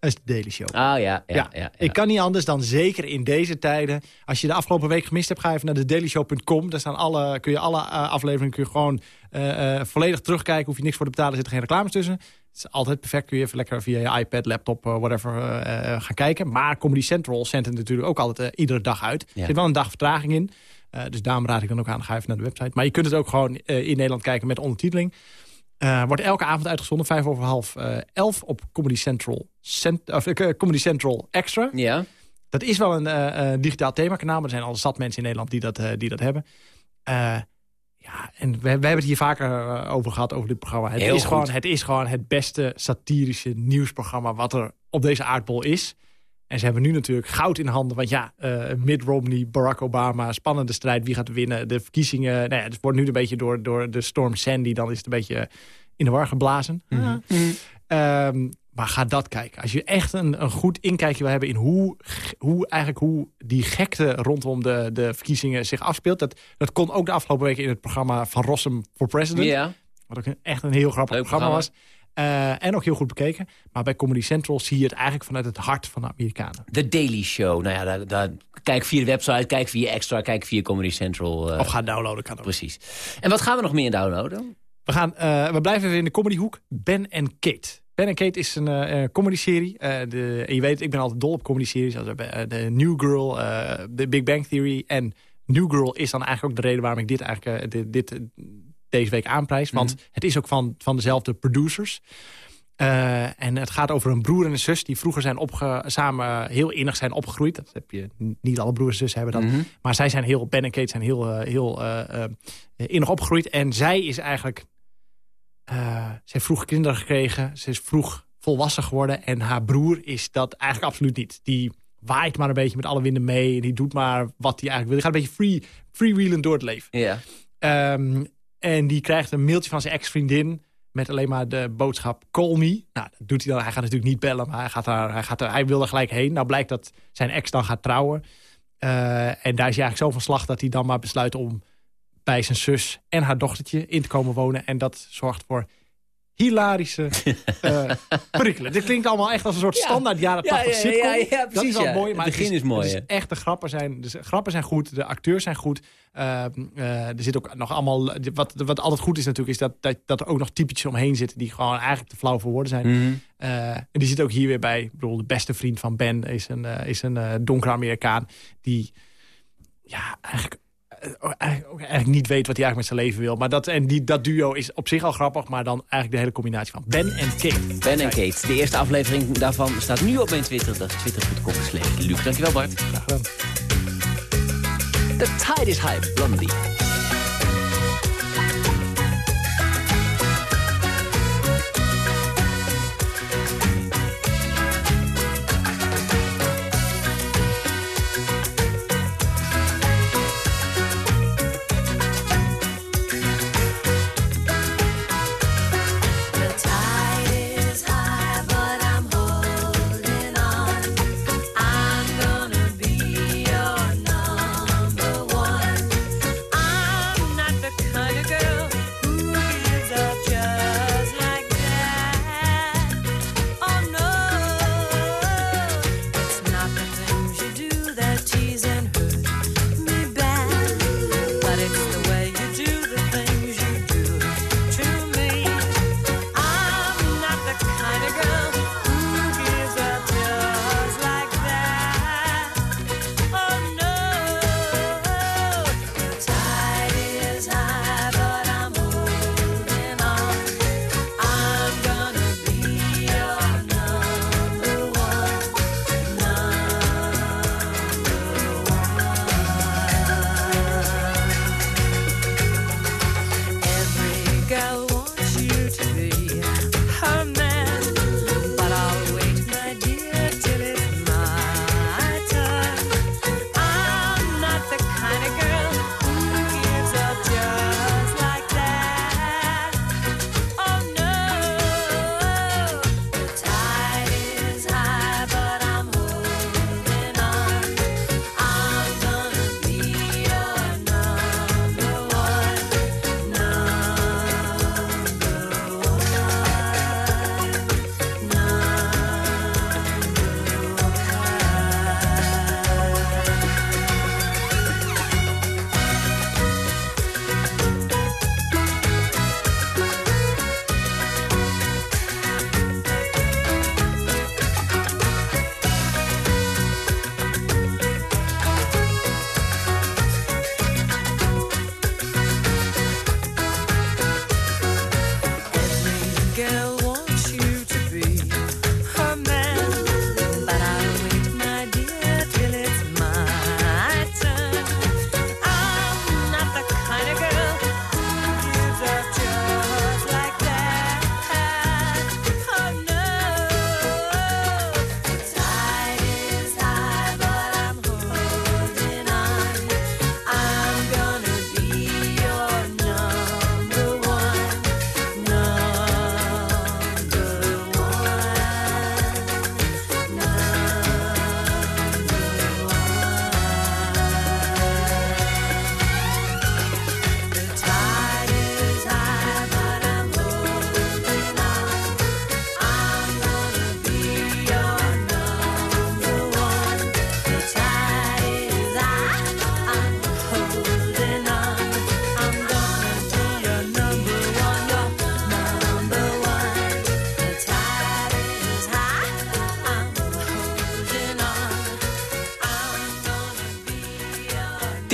Dat is de Daily Show. Ah ja, ja, ja. ja, Ik kan niet anders dan zeker in deze tijden. Als je de afgelopen week gemist hebt, ga even naar de dailyshow.com. Daar staan alle, kun je alle eh, afleveringen kun je gewoon eh, eh, volledig terugkijken. Hoef je niks voor te betalen, er zitten geen reclames tussen. Het is altijd perfect. Kun je even lekker via je iPad, laptop, whatever gaan kijken. Maar Comedy Central zendt het natuurlijk ook altijd iedere dag uit. Er zit wel een dag vertraging in. Eh, dus daarom raad ik dan ook aan, ga even naar de website. Maar je kunt het ook gewoon eh, in Nederland kijken met ondertiteling. Eh, wordt elke avond uitgezonden, vijf over half elf op Comedy Central, Cent of, Comedy Central Extra. Ja. Dat is wel een digitaal themakanaal, maar er zijn al zat mensen in Nederland die dat, die dat hebben. Ja, en we, we hebben het hier vaker over gehad, over dit programma. Het Heel is, goed. gewoon, het is gewoon het beste satirische nieuwsprogramma wat er op deze aardbol is. En ze hebben nu natuurlijk goud in handen. Want ja, eh Mitt Romney, Barack Obama, spannende strijd. Wie gaat winnen? De verkiezingen. Nou ja, het wordt nu een beetje door, door de storm Sandy. Dan is het een beetje in de war geblazen. Ehm, maar ga dat kijken. Als je echt een, een goed inkijkje wil hebben in hoe, hoe, eigenlijk hoe die gekte rondom de, de verkiezingen zich afspeelt. Dat, dat kon ook de afgelopen weken in het programma van Rossum for President. Ja. Wat ook een, echt een heel grappig programma. was. Eh, en ook heel goed bekeken. Maar bij Comedy Central zie je het eigenlijk vanuit het hart van de Amerikanen. The Daily Show. Nou ja, daar, daar, kijk via de website, kijk via Extra, kijk via Comedy Central. eh, Of ga downloaden, kan ook. Precies. En wat gaan we nog meer downloaden? We, gaan, eh, we blijven in de comedyhoek. Ben en Kate. Ben en Kate is een comedy-serie. De- je weet, ik ben altijd dol op comedy-series. Als, de New Girl, de Big Bang Theory. En New Girl is dan eigenlijk ook de reden waarom ik dit, eigenlijk, dit, dit deze week aanprijs. Want het is ook van, van dezelfde producers. Eh, en het gaat over een broer en een zus die vroeger zijn opge samen heel innig zijn opgegroeid. Dat heb je niet alle broers en zussen hebben dat. Maar zij zijn heel, Ben en Kate zijn heel, eh, heel eh, innig opgegroeid. En zij is eigenlijk, ze heeft vroeg kinderen gekregen. Ze is vroeg volwassen geworden. En haar broer is dat eigenlijk absoluut niet. Die waait maar een beetje met alle winden mee. En die doet maar wat hij eigenlijk wil. Die gaat een beetje free, freewheelend door het leven. Ja. Ehm, en die krijgt een mailtje van zijn ex-vriendin... met alleen maar de boodschap call me. Nou, dat doet hij dan. Hij gaat natuurlijk niet bellen, maar hij, gaat daar, hij, gaat er, hij wil er gelijk heen. Nou blijkt dat zijn ex dan gaat trouwen. Eh, en daar is hij eigenlijk zo van slag dat hij dan maar besluit om... bij zijn zus en haar dochtertje in te komen wonen. En dat zorgt voor hilarische *laughs* eh perikelen. Dit klinkt allemaal echt als een soort standaard jaren Ja, 80 ja, sitcom. ja, ja, dat precies, is wel mooi. Het Maar begin het is mooi, het hè. echt, de grappen zijn, de grappen zijn goed, de acteurs zijn goed. Eh, eh, er zit ook nog allemaal... Wat, wat altijd goed is natuurlijk, is dat, dat, dat er ook nog typetjes omheen zitten... die gewoon eigenlijk te flauw voor woorden zijn. Mhm. Eh, en die zit ook hier weer bij. Ik bedoel, de beste vriend van Ben is een, is een donkere Amerikaan... die ja, eigenlijk, eh, eigenlijk, niet weet wat hij eigenlijk met zijn leven wil. Maar dat, en die, dat duo is op zich al grappig... maar dan eigenlijk de hele combinatie van Ben en Kate. Ben en Kate. De eerste aflevering daarvan staat nu op mijn Twitter. Dat is twitter.com Luc. Dankjewel Bart. Graag gedaan. The Tide is High, Blondie.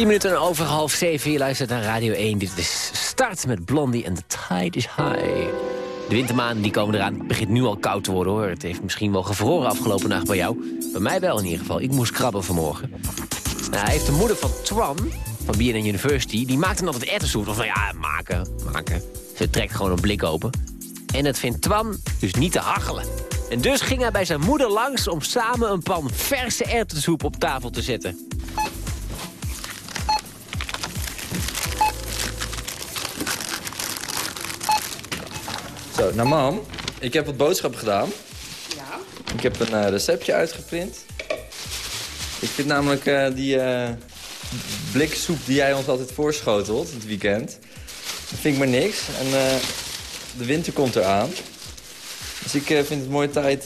10 minuten over half 7. Je luistert naar Radio 1. Dit is Start met Blondie en The Tide is High. De wintermaanden die komen eraan. Het begint nu al koud te worden hoor. Het heeft misschien wel gevroren afgelopen nacht bij jou. Bij mij wel in ieder geval. Ik moest krabben vanmorgen. Nou, hij heeft de moeder van Twan, van BNN University... die maakt hem altijd ertessoep. Of nou ja, maken, maken. Ze trekt gewoon een blik open. En dat vindt Twan dus niet te hachelen. En dus ging hij bij zijn moeder langs om samen een pan verse ertessoep op tafel te zetten. Zo, nou mam, ik heb wat boodschappen gedaan. Ja? Ik heb een eh, receptje uitgeprint. Ik vind namelijk eh, die eh bliksoep die jij ons altijd voorschotelt, het weekend... dat vind ik maar niks. En de winter komt eraan. Dus ik vind het een mooie tijd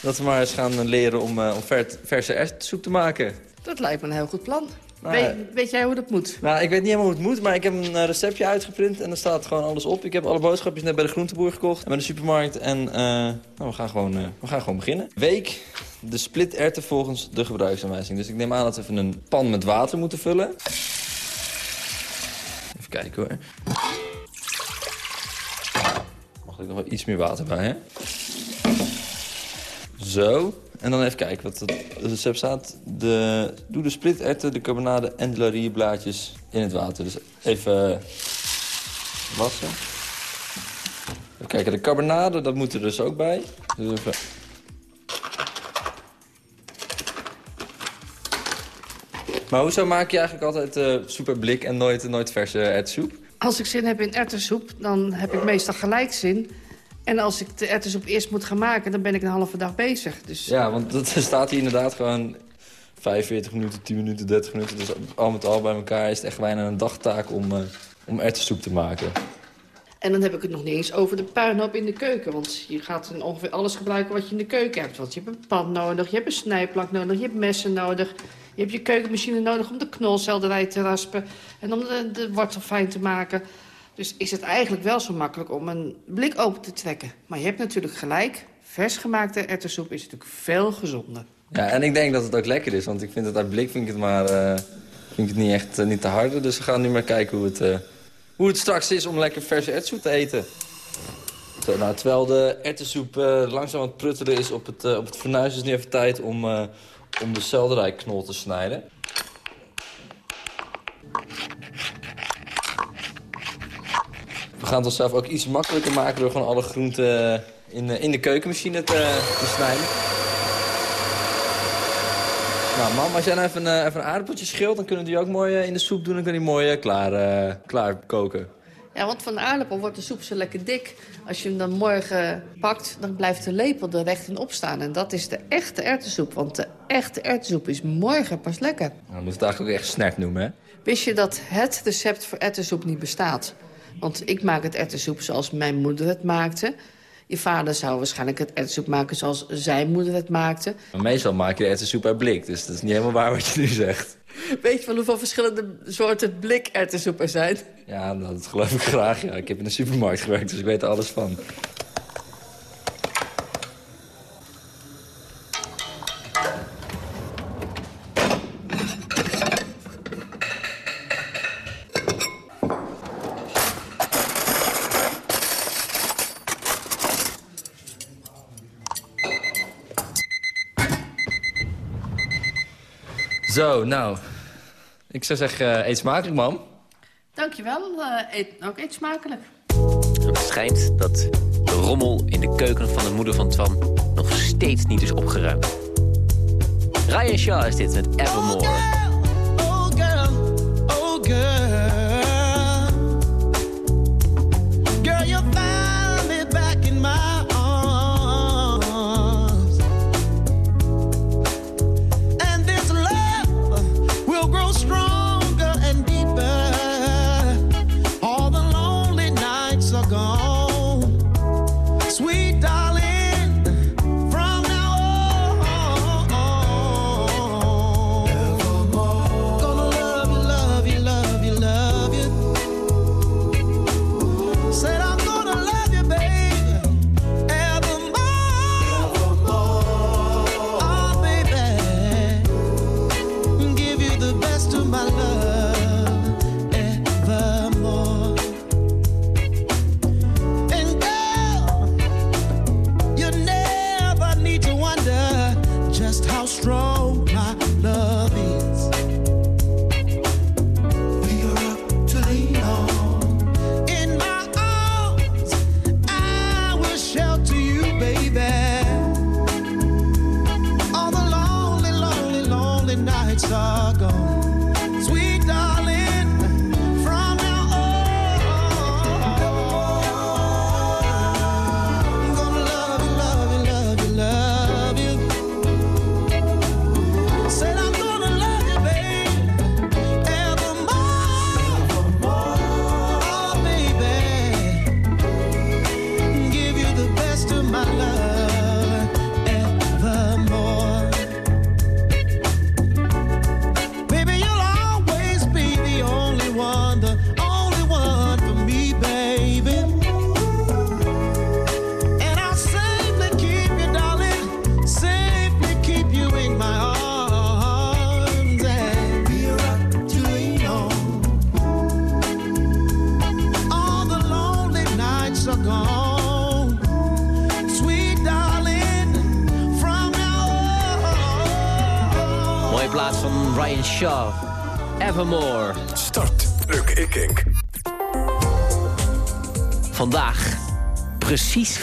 dat we maar eens gaan leren om, om ver, verse erwtensoep te maken. Dat lijkt me een heel goed plan. Nou, weet, weet jij hoe dat moet? Nou, ik weet niet helemaal hoe het moet, maar ik heb een eh, receptje uitgeprint en daar staat gewoon alles op. Ik heb alle boodschapjes net bij de groenteboer gekocht en bij de supermarkt. En eh, nou, we, gaan gewoon, eh, we gaan gewoon beginnen. Week de split erwten volgens de gebruiksaanwijzing. Dus ik neem aan dat we even een pan met water moeten vullen. Even kijken hoor. Mag ik nog wel iets meer water bij, hè? Zo. En dan even kijken wat het recept staat. De, doe de splitterwten, de carbonade en de laurierblaadjes in het water. Dus even wassen. Even kijken, de carbonade, dat moet er dus ook bij. Dus even... Maar hoezo maak je eigenlijk altijd eh soep blik en nooit, nooit verse erwtensoep? Als ik zin heb in erwtensoep, dan heb ik meestal gelijk zin. En als ik de erwtensoep eerst moet gaan maken, dan ben ik een halve dag bezig. Dus Ja, want dat *laughs* staat hier inderdaad gewoon 45 minuten, 10 minuten, 30 minuten. Dus al met al bij elkaar is het echt bijna een dagtaak om, eh om erwtensoep te maken. En dan heb ik het nog niet eens over de puinhoop in de keuken. Want je gaat ongeveer alles gebruiken wat je in de keuken hebt. Want je hebt een pan nodig, je hebt een snijplank nodig, je hebt messen nodig. Je hebt je keukenmachine nodig om de knolselderij te raspen. En om de, de wortel fijn te maken. Dus is het eigenlijk wel zo makkelijk om een blik open te trekken. Maar je hebt natuurlijk gelijk. Vers gemaakte erwtensoep is natuurlijk veel gezonder. Ja, en ik denk dat het ook lekker is, want ik vind het uit blik vind ik het maar eh, vind ik het niet echt eh, niet te harde. Dus we gaan nu maar kijken hoe het, eh, hoe het straks is om lekker verse erwtensoep te eten. Zo, nou, terwijl de erwtensoep langzaam aan het pruttelen is op het, op het fornuis... is nu even tijd om, om de selderijknol te snijden. Gaan het onszelf ook iets makkelijker maken... door gewoon alle groenten in, de- in de keukenmachine te, te snijden. Nou, mam, als jij nou even, eh, even een aardappeltje schilt... dan kunnen we die ook mooi eh, in de soep doen. Dan kunnen die mooi eh, klaar, eh, klaar koken. Ja, want van de aardappel wordt de soep zo lekker dik. Als je hem dan morgen pakt, dan blijft de lepel er recht in opstaan. En dat is de echte erwtensoep. Want de echte erwtensoep is morgen pas lekker. Nou, dan moet het eigenlijk ook echt snert noemen, hè? Wist je dat het recept voor erwtensoep niet bestaat? Want ik maak het erwtensoep zoals mijn moeder het maakte. Je vader zou waarschijnlijk het erwtensoep maken zoals zijn moeder het maakte. Maar meestal maak je de erwtensoep uit blik. Dus dat is niet helemaal waar wat je nu zegt. Weet je van hoeveel verschillende soorten blik erwtensoep er zijn? Ja, nou, dat geloof ik graag. Ja. Ik heb in de supermarkt gewerkt, dus ik weet er alles van. Zo, nou. Ik zou zeggen, eh, eet smakelijk, mam. Dankjewel, uh, eet, ook eet smakelijk. Het schijnt dat de rommel in de keuken van de moeder van Twan nog steeds niet is opgeruimd. Ryan Shaw is dit met Evermore.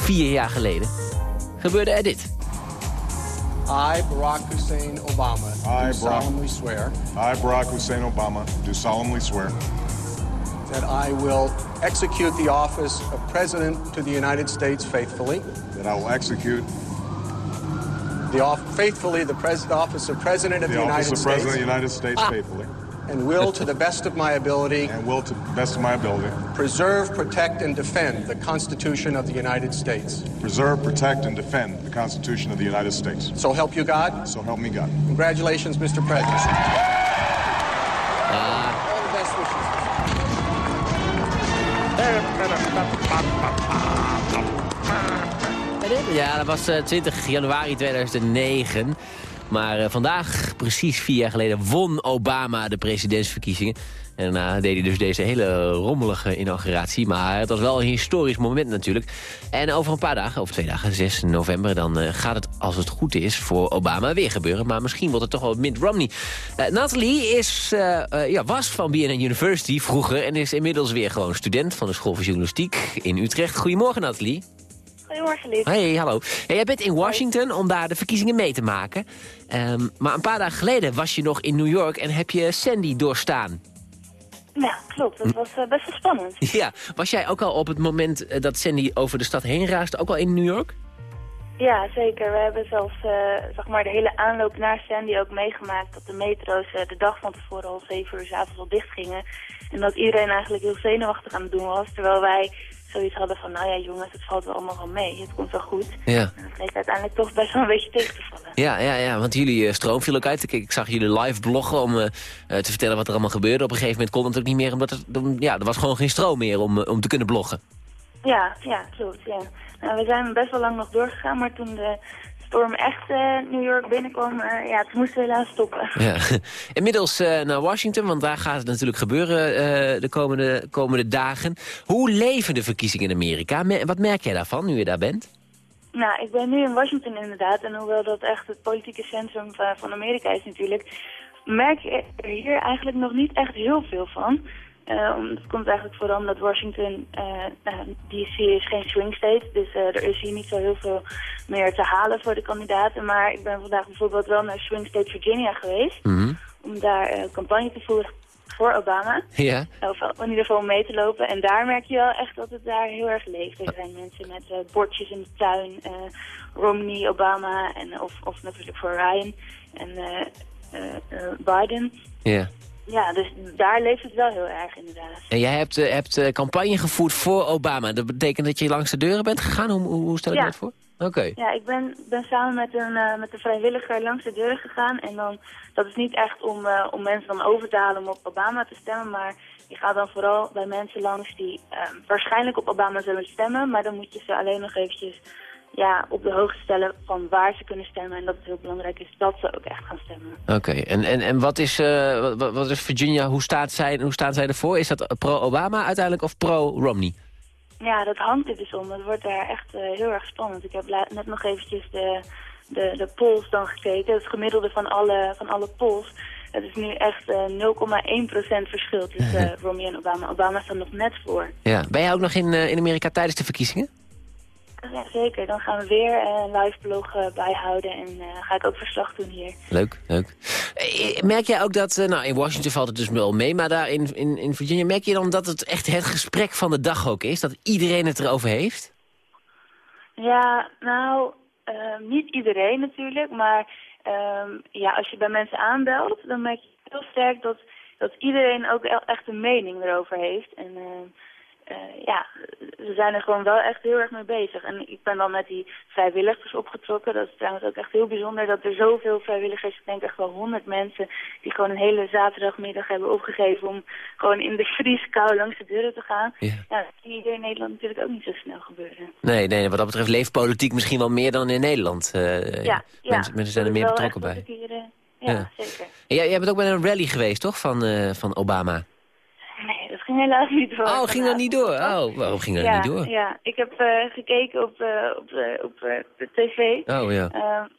Vier jaar geleden, gebeurde er dit. I, Barack Hussein Obama, I, do Barack- solemnly swear I, Barack Hussein Obama, do solemnly swear that I will execute the office of President to the United States faithfully, that I will execute the off- faithfully the pres- office of President of the the, office United of States, President of the United States Ah. faithfully and will, to the best of my ability, and will, to the best of my ability, preserve, protect, and defend the Constitution of the United States. preserve, protect, and defend the Constitution of the United States. So help you God. So help me God. Congratulations, Mr. President. Ja, All the best wishes. Ja, dat was eh, 20 januari 2009. Maar eh, vandaag, precies vier jaar geleden, won Obama de presidentsverkiezingen. En daarna deed hij dus deze hele rommelige inauguratie. Maar het was wel een historisch moment natuurlijk. En over een paar dagen, over twee dagen, 6 november... dan eh, gaat het, als het goed is, voor Obama weer gebeuren. Maar misschien wordt het toch wel Mitt Romney. Eh, Nathalie is, ja, was van BNN University vroeger... en is inmiddels weer gewoon student van de School voor Journalistiek in Utrecht. Goedemorgen, Nathalie. Goedemorgen, Lief. Hey, hallo. Jij bent in Washington om daar de verkiezingen mee te maken. Ehm, maar een paar dagen geleden was je nog in New York en heb je Sandy doorstaan. Ja, klopt. Dat was eh, best wel spannend. *laughs* Ja, was jij ook al op het moment eh, dat Sandy over de stad heen raasde, ook al in New York? Ja, zeker. We hebben zelfs eh, zeg maar de hele aanloop naar Sandy ook meegemaakt. Dat de metro's de dag van tevoren al 7 uur 's avonds al dicht gingen. En dat iedereen eigenlijk heel zenuwachtig aan het doen was. Terwijl wij zoiets hadden van, nou ja jongens, het valt wel allemaal wel mee. Het komt wel goed. Ja. En dat bleek uiteindelijk toch best wel een beetje tegen te vallen. Ja, ja, ja want jullie eh, stroom viel ook uit. Ik, ik zag jullie live bloggen om eh, eh, te vertellen wat er allemaal gebeurde. Op een gegeven moment kon het ook niet meer, omdat er, ja, er was gewoon geen stroom meer om, om te kunnen bloggen. Ja, ja, klopt. Ja. Nou, we zijn best wel lang nog doorgegaan, maar toen de storm echt eh, New York binnenkwam, ja, toen moesten we helaas stoppen. *laughs* Ja. Inmiddels eh, naar Washington, want daar gaat het natuurlijk gebeuren eh, de komende, komende dagen. Hoe leven de verkiezingen in Amerika? Me- Wat merk jij daarvan, nu je daar bent? Nou, ik ben nu in Washington inderdaad. En hoewel dat echt het politieke centrum van, van Amerika is natuurlijk... merk je er hier eigenlijk nog niet echt heel veel van. Eh, om- dat komt eigenlijk vooral omdat Washington, eh, nou, DC is geen swing state. Dus eh, er is hier niet zo heel veel meer te halen voor de kandidaten. Maar ik ben vandaag bijvoorbeeld wel naar swing state Virginia geweest. Om daar eh, campagne te voeren voor Obama. Ja. Of in ieder geval mee te lopen. En daar merk je wel echt dat het daar heel erg leeft. Er zijn mensen met eh, bordjes in de tuin. eh, Romney, Obama en of, of natuurlijk voor Ryan en eh, eh, eh, Biden. Ja. Ja, dus daar leeft het wel heel erg inderdaad. En jij hebt, eh, hebt eh, campagne gevoerd voor Obama. Dat betekent dat je langs de deuren bent gegaan? Hoe, hoe, hoe stel ik Ja. dat voor? Oké. Ja, ik ben, ben samen met een, eh, met een vrijwilliger langs de deuren gegaan. En dan, dat is niet echt om, om mensen dan over te halen om op Obama te stemmen. Maar je gaat dan vooral bij mensen langs die eh, waarschijnlijk op Obama zullen stemmen. Maar dan moet je ze alleen nog eventjes ja, op de hoogte stellen van waar ze kunnen stemmen. En dat het heel belangrijk is dat ze ook echt gaan stemmen. Oké, en, en, en wat, is, eh, wat- is Virginia, hoe, staat zij, hoe staan zij ervoor? Is dat pro-Obama uiteindelijk of pro-Romney? Ja, dat hangt er dus om. Het wordt daar echt eh, heel erg spannend. Ik heb net nog eventjes de, de, de polls dan gekeken. Het gemiddelde van alle, van alle polls. Het is nu echt eh 0,1% verschil tussen *laughs* eh, Romney en Obama. Obama staat nog net voor. Ja. Ben jij ook nog in, eh, in Amerika tijdens de verkiezingen? Ja, zeker. Dan gaan we weer eh, een live blog eh, bijhouden en eh, ga ik ook verslag doen hier. Leuk, leuk. Merk jij ook dat, nou in Washington valt het dus wel mee, maar daar in, in, in Virginia merk je dan dat het echt het gesprek van de dag ook is? Dat iedereen het erover heeft? Ja, nou, niet iedereen natuurlijk, maar ehm, ja, als je bij mensen aanbelt, dan merk je heel sterk dat, dat iedereen ook echt een mening erover heeft. En eh, ja, ze zijn er gewoon wel echt heel erg mee bezig. En ik ben dan met die vrijwilligers opgetrokken. Dat is trouwens ook echt heel bijzonder dat er zoveel vrijwilligers, ik denk echt wel honderd mensen, die gewoon een hele zaterdagmiddag hebben opgegeven om gewoon in de vrieskou langs de deuren te gaan. Ja. Ja, dat zie je hier in Nederland natuurlijk ook niet zo snel gebeuren. Nee, nee, wat dat betreft leeft politiek misschien wel meer dan in Nederland. Eh, Ja, ja. Mensen, mensen zijn er meer betrokken bij. hier, eh, ja, Ja. zeker. En jij, jij bent ook bij een rally geweest, toch, van, van Obama? Nee, dat ging helaas niet door. Oh, ging dat niet door? Oh, waarom ging dat ja, niet door? Ja, ik heb eh, gekeken op, eh, op, eh, op de tv. Oh, ja.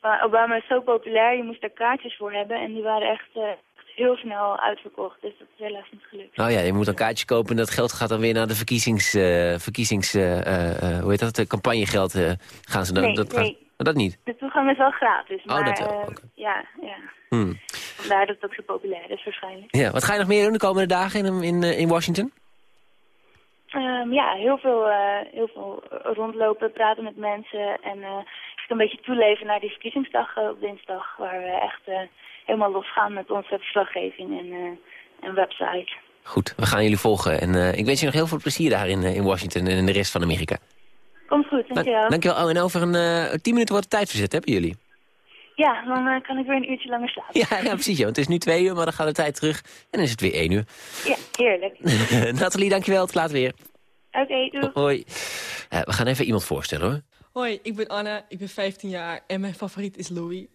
Maar Obama is zo populair, je moest daar kaartjes voor hebben. En die waren echt heel snel uitverkocht. Dus dat is helaas niet gelukt. Oh ja, je moet een kaartje kopen en dat geld gaat dan weer naar de verkiezings... verkiezings hoe heet dat? Eh, campagnegeld gaan ze dan... Nee, dat, nee. gaan- dat niet? De toegang is wel gratis, Oh, maar dat wel, ja, ja. Hmm. vandaar dat het ook zo populair is waarschijnlijk. Ja, wat ga je nog meer doen de komende dagen in, in, eh, in Washington? Ehm, ja, heel veel, eh, heel veel rondlopen, praten met mensen en eh, een beetje toeleven naar die verkiezingsdag op dinsdag, waar we echt helemaal losgaan met onze verslaggeving en, en website. Goed, we gaan jullie volgen. En ik wens je nog heel veel plezier daar in, in Washington en in de rest van Amerika. Komt goed, dankjewel. Dankjewel. Oh, en over een tien minuten wordt het tijdverzet, hebben jullie? Ja, dan eh, kan ik weer een uurtje langer slapen. Ja, ja, precies. Ja, want het is nu twee uur, maar dan gaat de tijd terug. En dan is het weer één uur. Ja, heerlijk. *laughs* Nathalie, dankjewel. Tot later weer. Oké, doei. Hoi. Eh, we gaan even iemand voorstellen, hoor. Hoi, ik ben Anne, ik ben 15 jaar en mijn favoriet is Louis.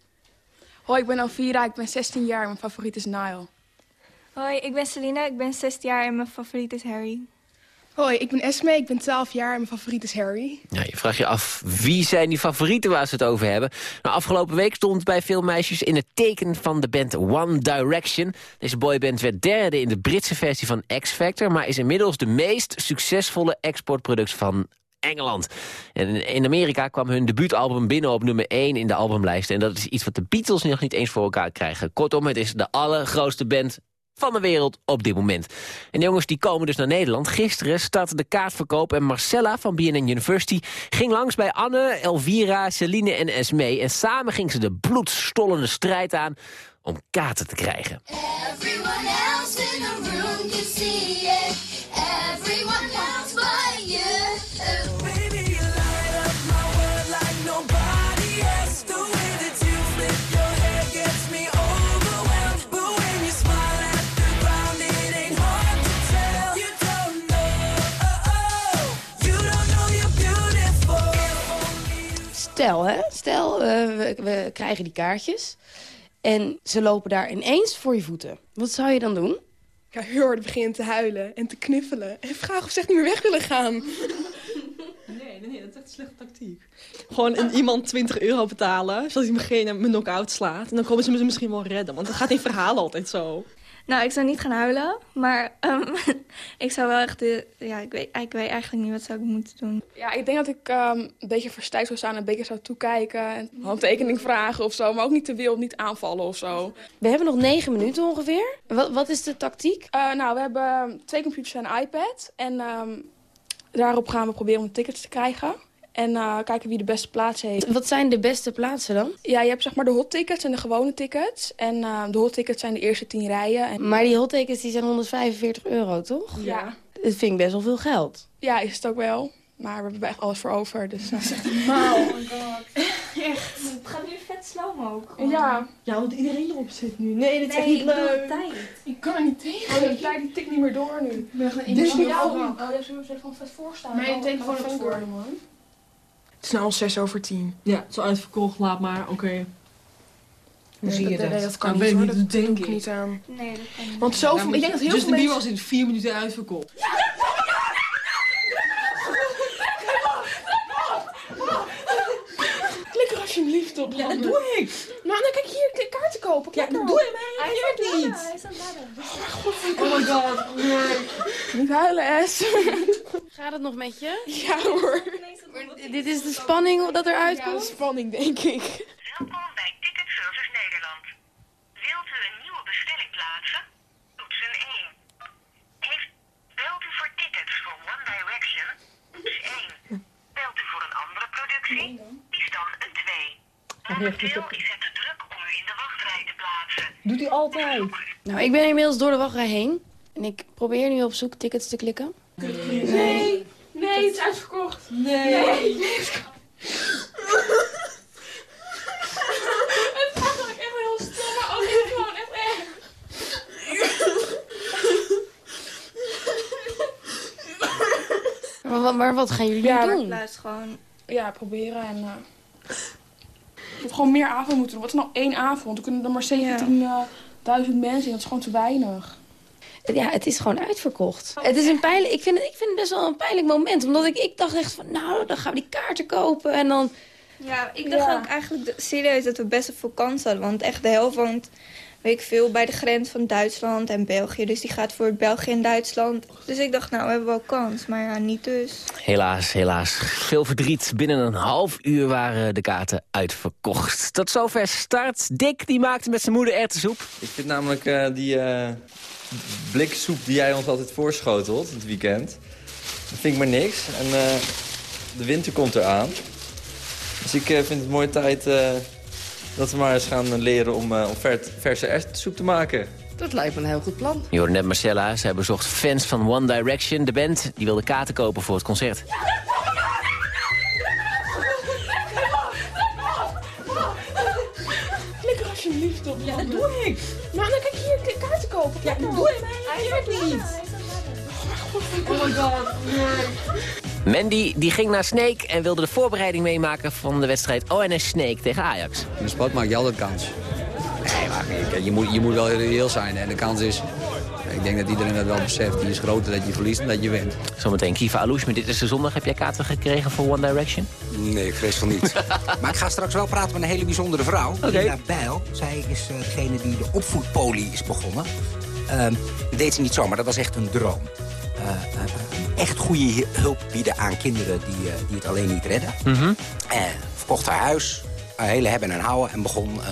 Hoi, ik ben Alvira, ik ben 16 jaar en mijn favoriet is Nile. Hoi, ik ben Selina, ik ben 16 jaar en mijn favoriet is Harry. Hoi, ik ben Esme, ik ben 12 jaar en mijn favoriet is Harry. Ja, je vraagt je af, wie zijn die favorieten waar ze het over hebben? Nou, afgelopen week stond bij veel meisjes in het teken van de band One Direction. Deze boyband werd derde in de Britse versie van X Factor... maar is inmiddels de meest succesvolle exportproduct van Engeland. En in- Amerika kwam hun debuutalbum binnen op nummer 1 in de albumlijsten. En dat is iets wat de Beatles nog niet eens voor elkaar krijgen. Kortom, het is de allergrootste band van de wereld op dit moment. En jongens die komen dus naar Nederland. Gisteren startte de kaartverkoop en Marcella van BNN University ging langs bij Anne, Elvira, Celine en Esme. En samen ging ze de bloedstollende strijd aan om kaarten te krijgen. Stel, hè? Stel, eh, we, we krijgen die kaartjes. En ze lopen daar ineens voor je voeten. Wat zou je dan doen? Ja, heel hard beginnen te huilen en te knuffelen. En vragen of ze echt niet meer weg willen gaan. Nee, nee, nee, dat is echt een slechte tactiek. Gewoon een, iemand 20 euro betalen, zodat hij me mijn knock-out slaat. En dan komen ze me misschien wel redden, want het gaat in verhalen altijd zo. Nou, ik zou niet gaan huilen, maar ehm, *laughs* ik zou wel echt... De, ja, ik weet, ik weet eigenlijk niet wat zou ik moeten doen. Ja, ik denk dat ik ehm, een beetje verstijfd zou staan en een beetje zou toekijken. En handtekening vragen of zo, maar ook niet te wild, niet aanvallen of zo. We hebben nog negen minuten ongeveer. Wat, wat is de tactiek? Eh, nou, we hebben twee computers en een iPad. En ehm, daarop gaan we proberen om tickets te krijgen. En eh, kijken wie de beste plaats heeft. Wat zijn de beste plaatsen dan? Ja, je hebt zeg maar de hot tickets en de gewone tickets. En eh, de hot tickets zijn de eerste tien rijen. En... Maar die hottekens die zijn 145 euro, toch? Ja. Dat vind ik best wel veel geld. Ja, is het ook wel. Maar we hebben echt alles voor over. Dus, uh... Oh my god. *laughs* Echt. Het gaat nu vet slow ook. Ja. Ja, want iedereen erop zit nu. Nee, dit is echt niet ik leuk. tijd. Ik kan er niet tegen. Oh, de tijd die tikt niet meer door nu. Dit is voor jou. Oh, dat is een soort van vet voorstaan. Nee, telefoon op voor. man. Het is nou al zes over tien. Ja, zo uitverkocht, laat maar, oké. Hoe zie je dat, dat? nee, dat kan Ja, niet hoor. Dat denk ik. niet aan. Nee, dat kan niet. Want zoveel, ik denk dat heel veel Justin Bieber mensen... was in vier minuten uitverkocht. Klik er alsjeblieft op. Ja, dat doe ik. Nou, dan kijk hier, kaarten kopen. Ja, Klik dat doe je mij. Hij is aan niet. Hij is aan het laden. Oh my god. Nee. Niet huilen, S. Gaat het nog met je? Ja hoor. Dit is de spanning dat eruit Ja, komt? de spanning denk ik. Welkom bij Ticket Service Nederland. Wilt u een nieuwe bestelling plaatsen? Toetsen 1. Heeft, belt u voor tickets voor One Direction? Toets 1. Belt u voor een andere productie? Kies dan een 2. Momenteel is het te druk om u in de wachtrij te plaatsen. Doet hij altijd. Nou, ik ben inmiddels door de wachtrij heen. En ik probeer nu op zoek tickets te klikken. Nee. Nee, het is uitverkocht. Nee. Het is eigenlijk echt heel stom, maar ook niet gewoon echt. Maar, wat- maar wat gaan jullie Ja, doen? Plaats gewoon. Ja, proberen en... eh had gewoon meer avond moeten doen. Wat is nou één avond? Er kunnen er maar 17.000 mensen in. Dat is gewoon te weinig. Ja, het is gewoon uitverkocht. Het is een pijnlijk, ik, vind het, ik vind het best wel een pijnlijk moment. Omdat ik, ik dacht echt van, nou, dan gaan we die kaarten kopen. En dan... Ja, ik dacht ook eigenlijk de- serieus dat we best wel veel kans hadden. Want echt de helft woont, weet ik veel, bij de grens van Duitsland en België. Dus die gaat voor België en Duitsland. Dus ik dacht, nou, we hebben wel kans. Maar ja, niet dus. Helaas, helaas. Veel verdriet. Binnen een half uur waren de kaarten uitverkocht. Tot zover start. Dick die maakte met zijn moeder erwtensoep. Ik vind namelijk eh, die bliksoep die jij ons altijd voorschotelt, het weekend. Dat vind ik maar niks. En eh, de winter komt eraan. Dus ik eh, vind het mooie tijd eh, dat we maar eens gaan leren om, eh, om ver- verse erwtensoep te maken. Dat lijkt me een heel goed plan. Je hoorde net Marcella. Zij bezocht fans van One Direction. De band die wilde kaarten kopen voor het concert. Flikker alsjeblieft op. Ja, dat doe ik. Ja, dat doe ik. Eigenlijk niet. Oh my god. Mandy die ging naar Snake en wilde de voorbereiding meemaken van de wedstrijd ONS Snake tegen Ajax. In de sport maak je altijd kans. Nee, maar je moet, je moet wel reëel zijn. En de kans is, ik denk dat iedereen dat wel beseft, die is groter dat je verliest dan dat je wint. Zometeen Kiva Alouche, maar dit is de zondag. Heb jij kaarten gekregen voor One Direction? Nee, ik vrees van niet. *laughs* maar ik ga straks wel praten met een hele bijzondere vrouw. Oké. Linda Bijl. Zij is eh, degene die de opvoedpolie is begonnen. Ehm, dat deed ze niet zomaar, dat was echt een droom. Eh, eh, echt goede hulp bieden aan kinderen die, eh, die het alleen niet redden. Mhm. Eh, verkocht haar huis, haar hele hebben en houden... en begon eh,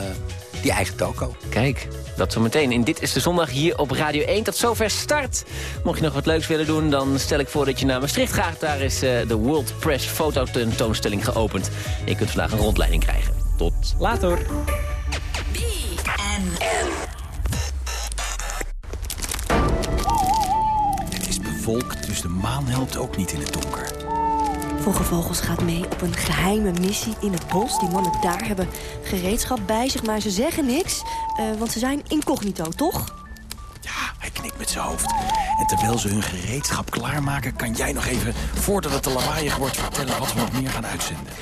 die eigen toko. Kijk, dat zometeen. In Dit is de Zondag hier op Radio 1. Tot zover start. Mocht je nog wat leuks willen doen, dan stel ik voor dat je naar Maastricht gaat. Daar is eh, de World Press fototentoonstelling geopend. En je kunt vandaag een rondleiding krijgen. Tot later. Bewolkt, dus de maan helpt ook niet in het donker. Vroege Vogels gaat mee op een geheime missie in het bos. Die mannen daar hebben gereedschap bij zich, maar ze zeggen niks. eh, want ze zijn incognito, toch? Hij knikt met zijn hoofd. En terwijl ze hun gereedschap klaarmaken... kan jij nog even, voordat het te lawaaiig wordt... vertellen wat we nog meer gaan uitzenden.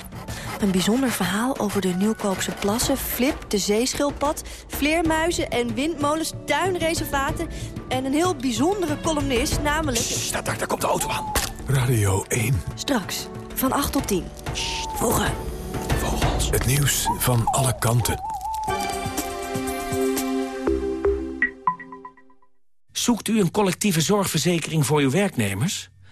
Een bijzonder verhaal over de Nieuwkoopse plassen... Flip, de zeeschildpad, vleermuizen en windmolens, tuinreservaten... en een heel bijzondere columnist, namelijk... Daar, daar, daar komt de auto aan. Radio 1. Straks, van 8 tot 10. Vroege. Vogels. Het nieuws van alle kanten. Zoekt u een collectieve zorgverzekering voor uw werknemers?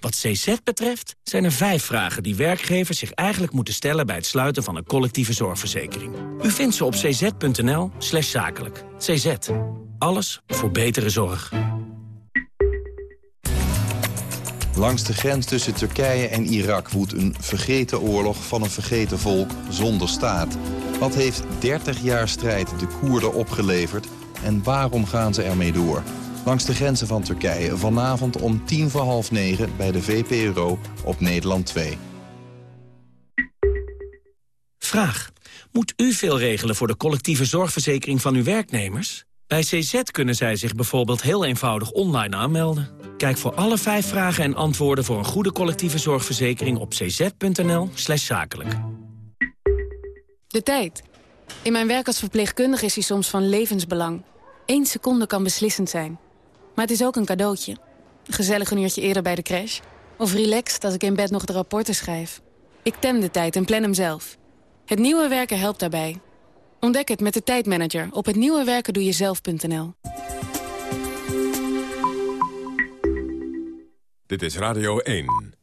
Wat CZ betreft zijn er vijf vragen die werkgevers zich eigenlijk moeten stellen bij het sluiten van een collectieve zorgverzekering. U vindt ze op cz.nl slash zakelijk. CZ. Alles voor betere zorg. Langs de grens tussen Turkije en Irak woedt een vergeten oorlog van een vergeten volk zonder staat. Wat heeft 30 jaar strijd de Koerden opgeleverd en waarom gaan ze ermee door? Langs de grenzen van Turkije vanavond om tien voor half negen bij de VPRO op Nederland 2. Vraag. Moet u veel regelen voor de collectieve zorgverzekering van uw werknemers? Bij CZ kunnen zij zich bijvoorbeeld heel eenvoudig online aanmelden. Kijk voor alle vijf vragen en antwoorden voor een goede collectieve zorgverzekering op cz.nl slash zakelijk. De tijd. In mijn werk als verpleegkundige is die soms van levensbelang. Eén seconde kan beslissend zijn. Maar het is ook een cadeautje. Gezellig een uurtje eerder bij de crash. Of relaxed als ik in bed nog de rapporten schrijf. Ik tem de tijd en plan hem zelf. Het nieuwe werken helpt daarbij. Ontdek het met de tijdmanager op hetnieuwewerkendoejezelf.nl. Dit is Radio 1.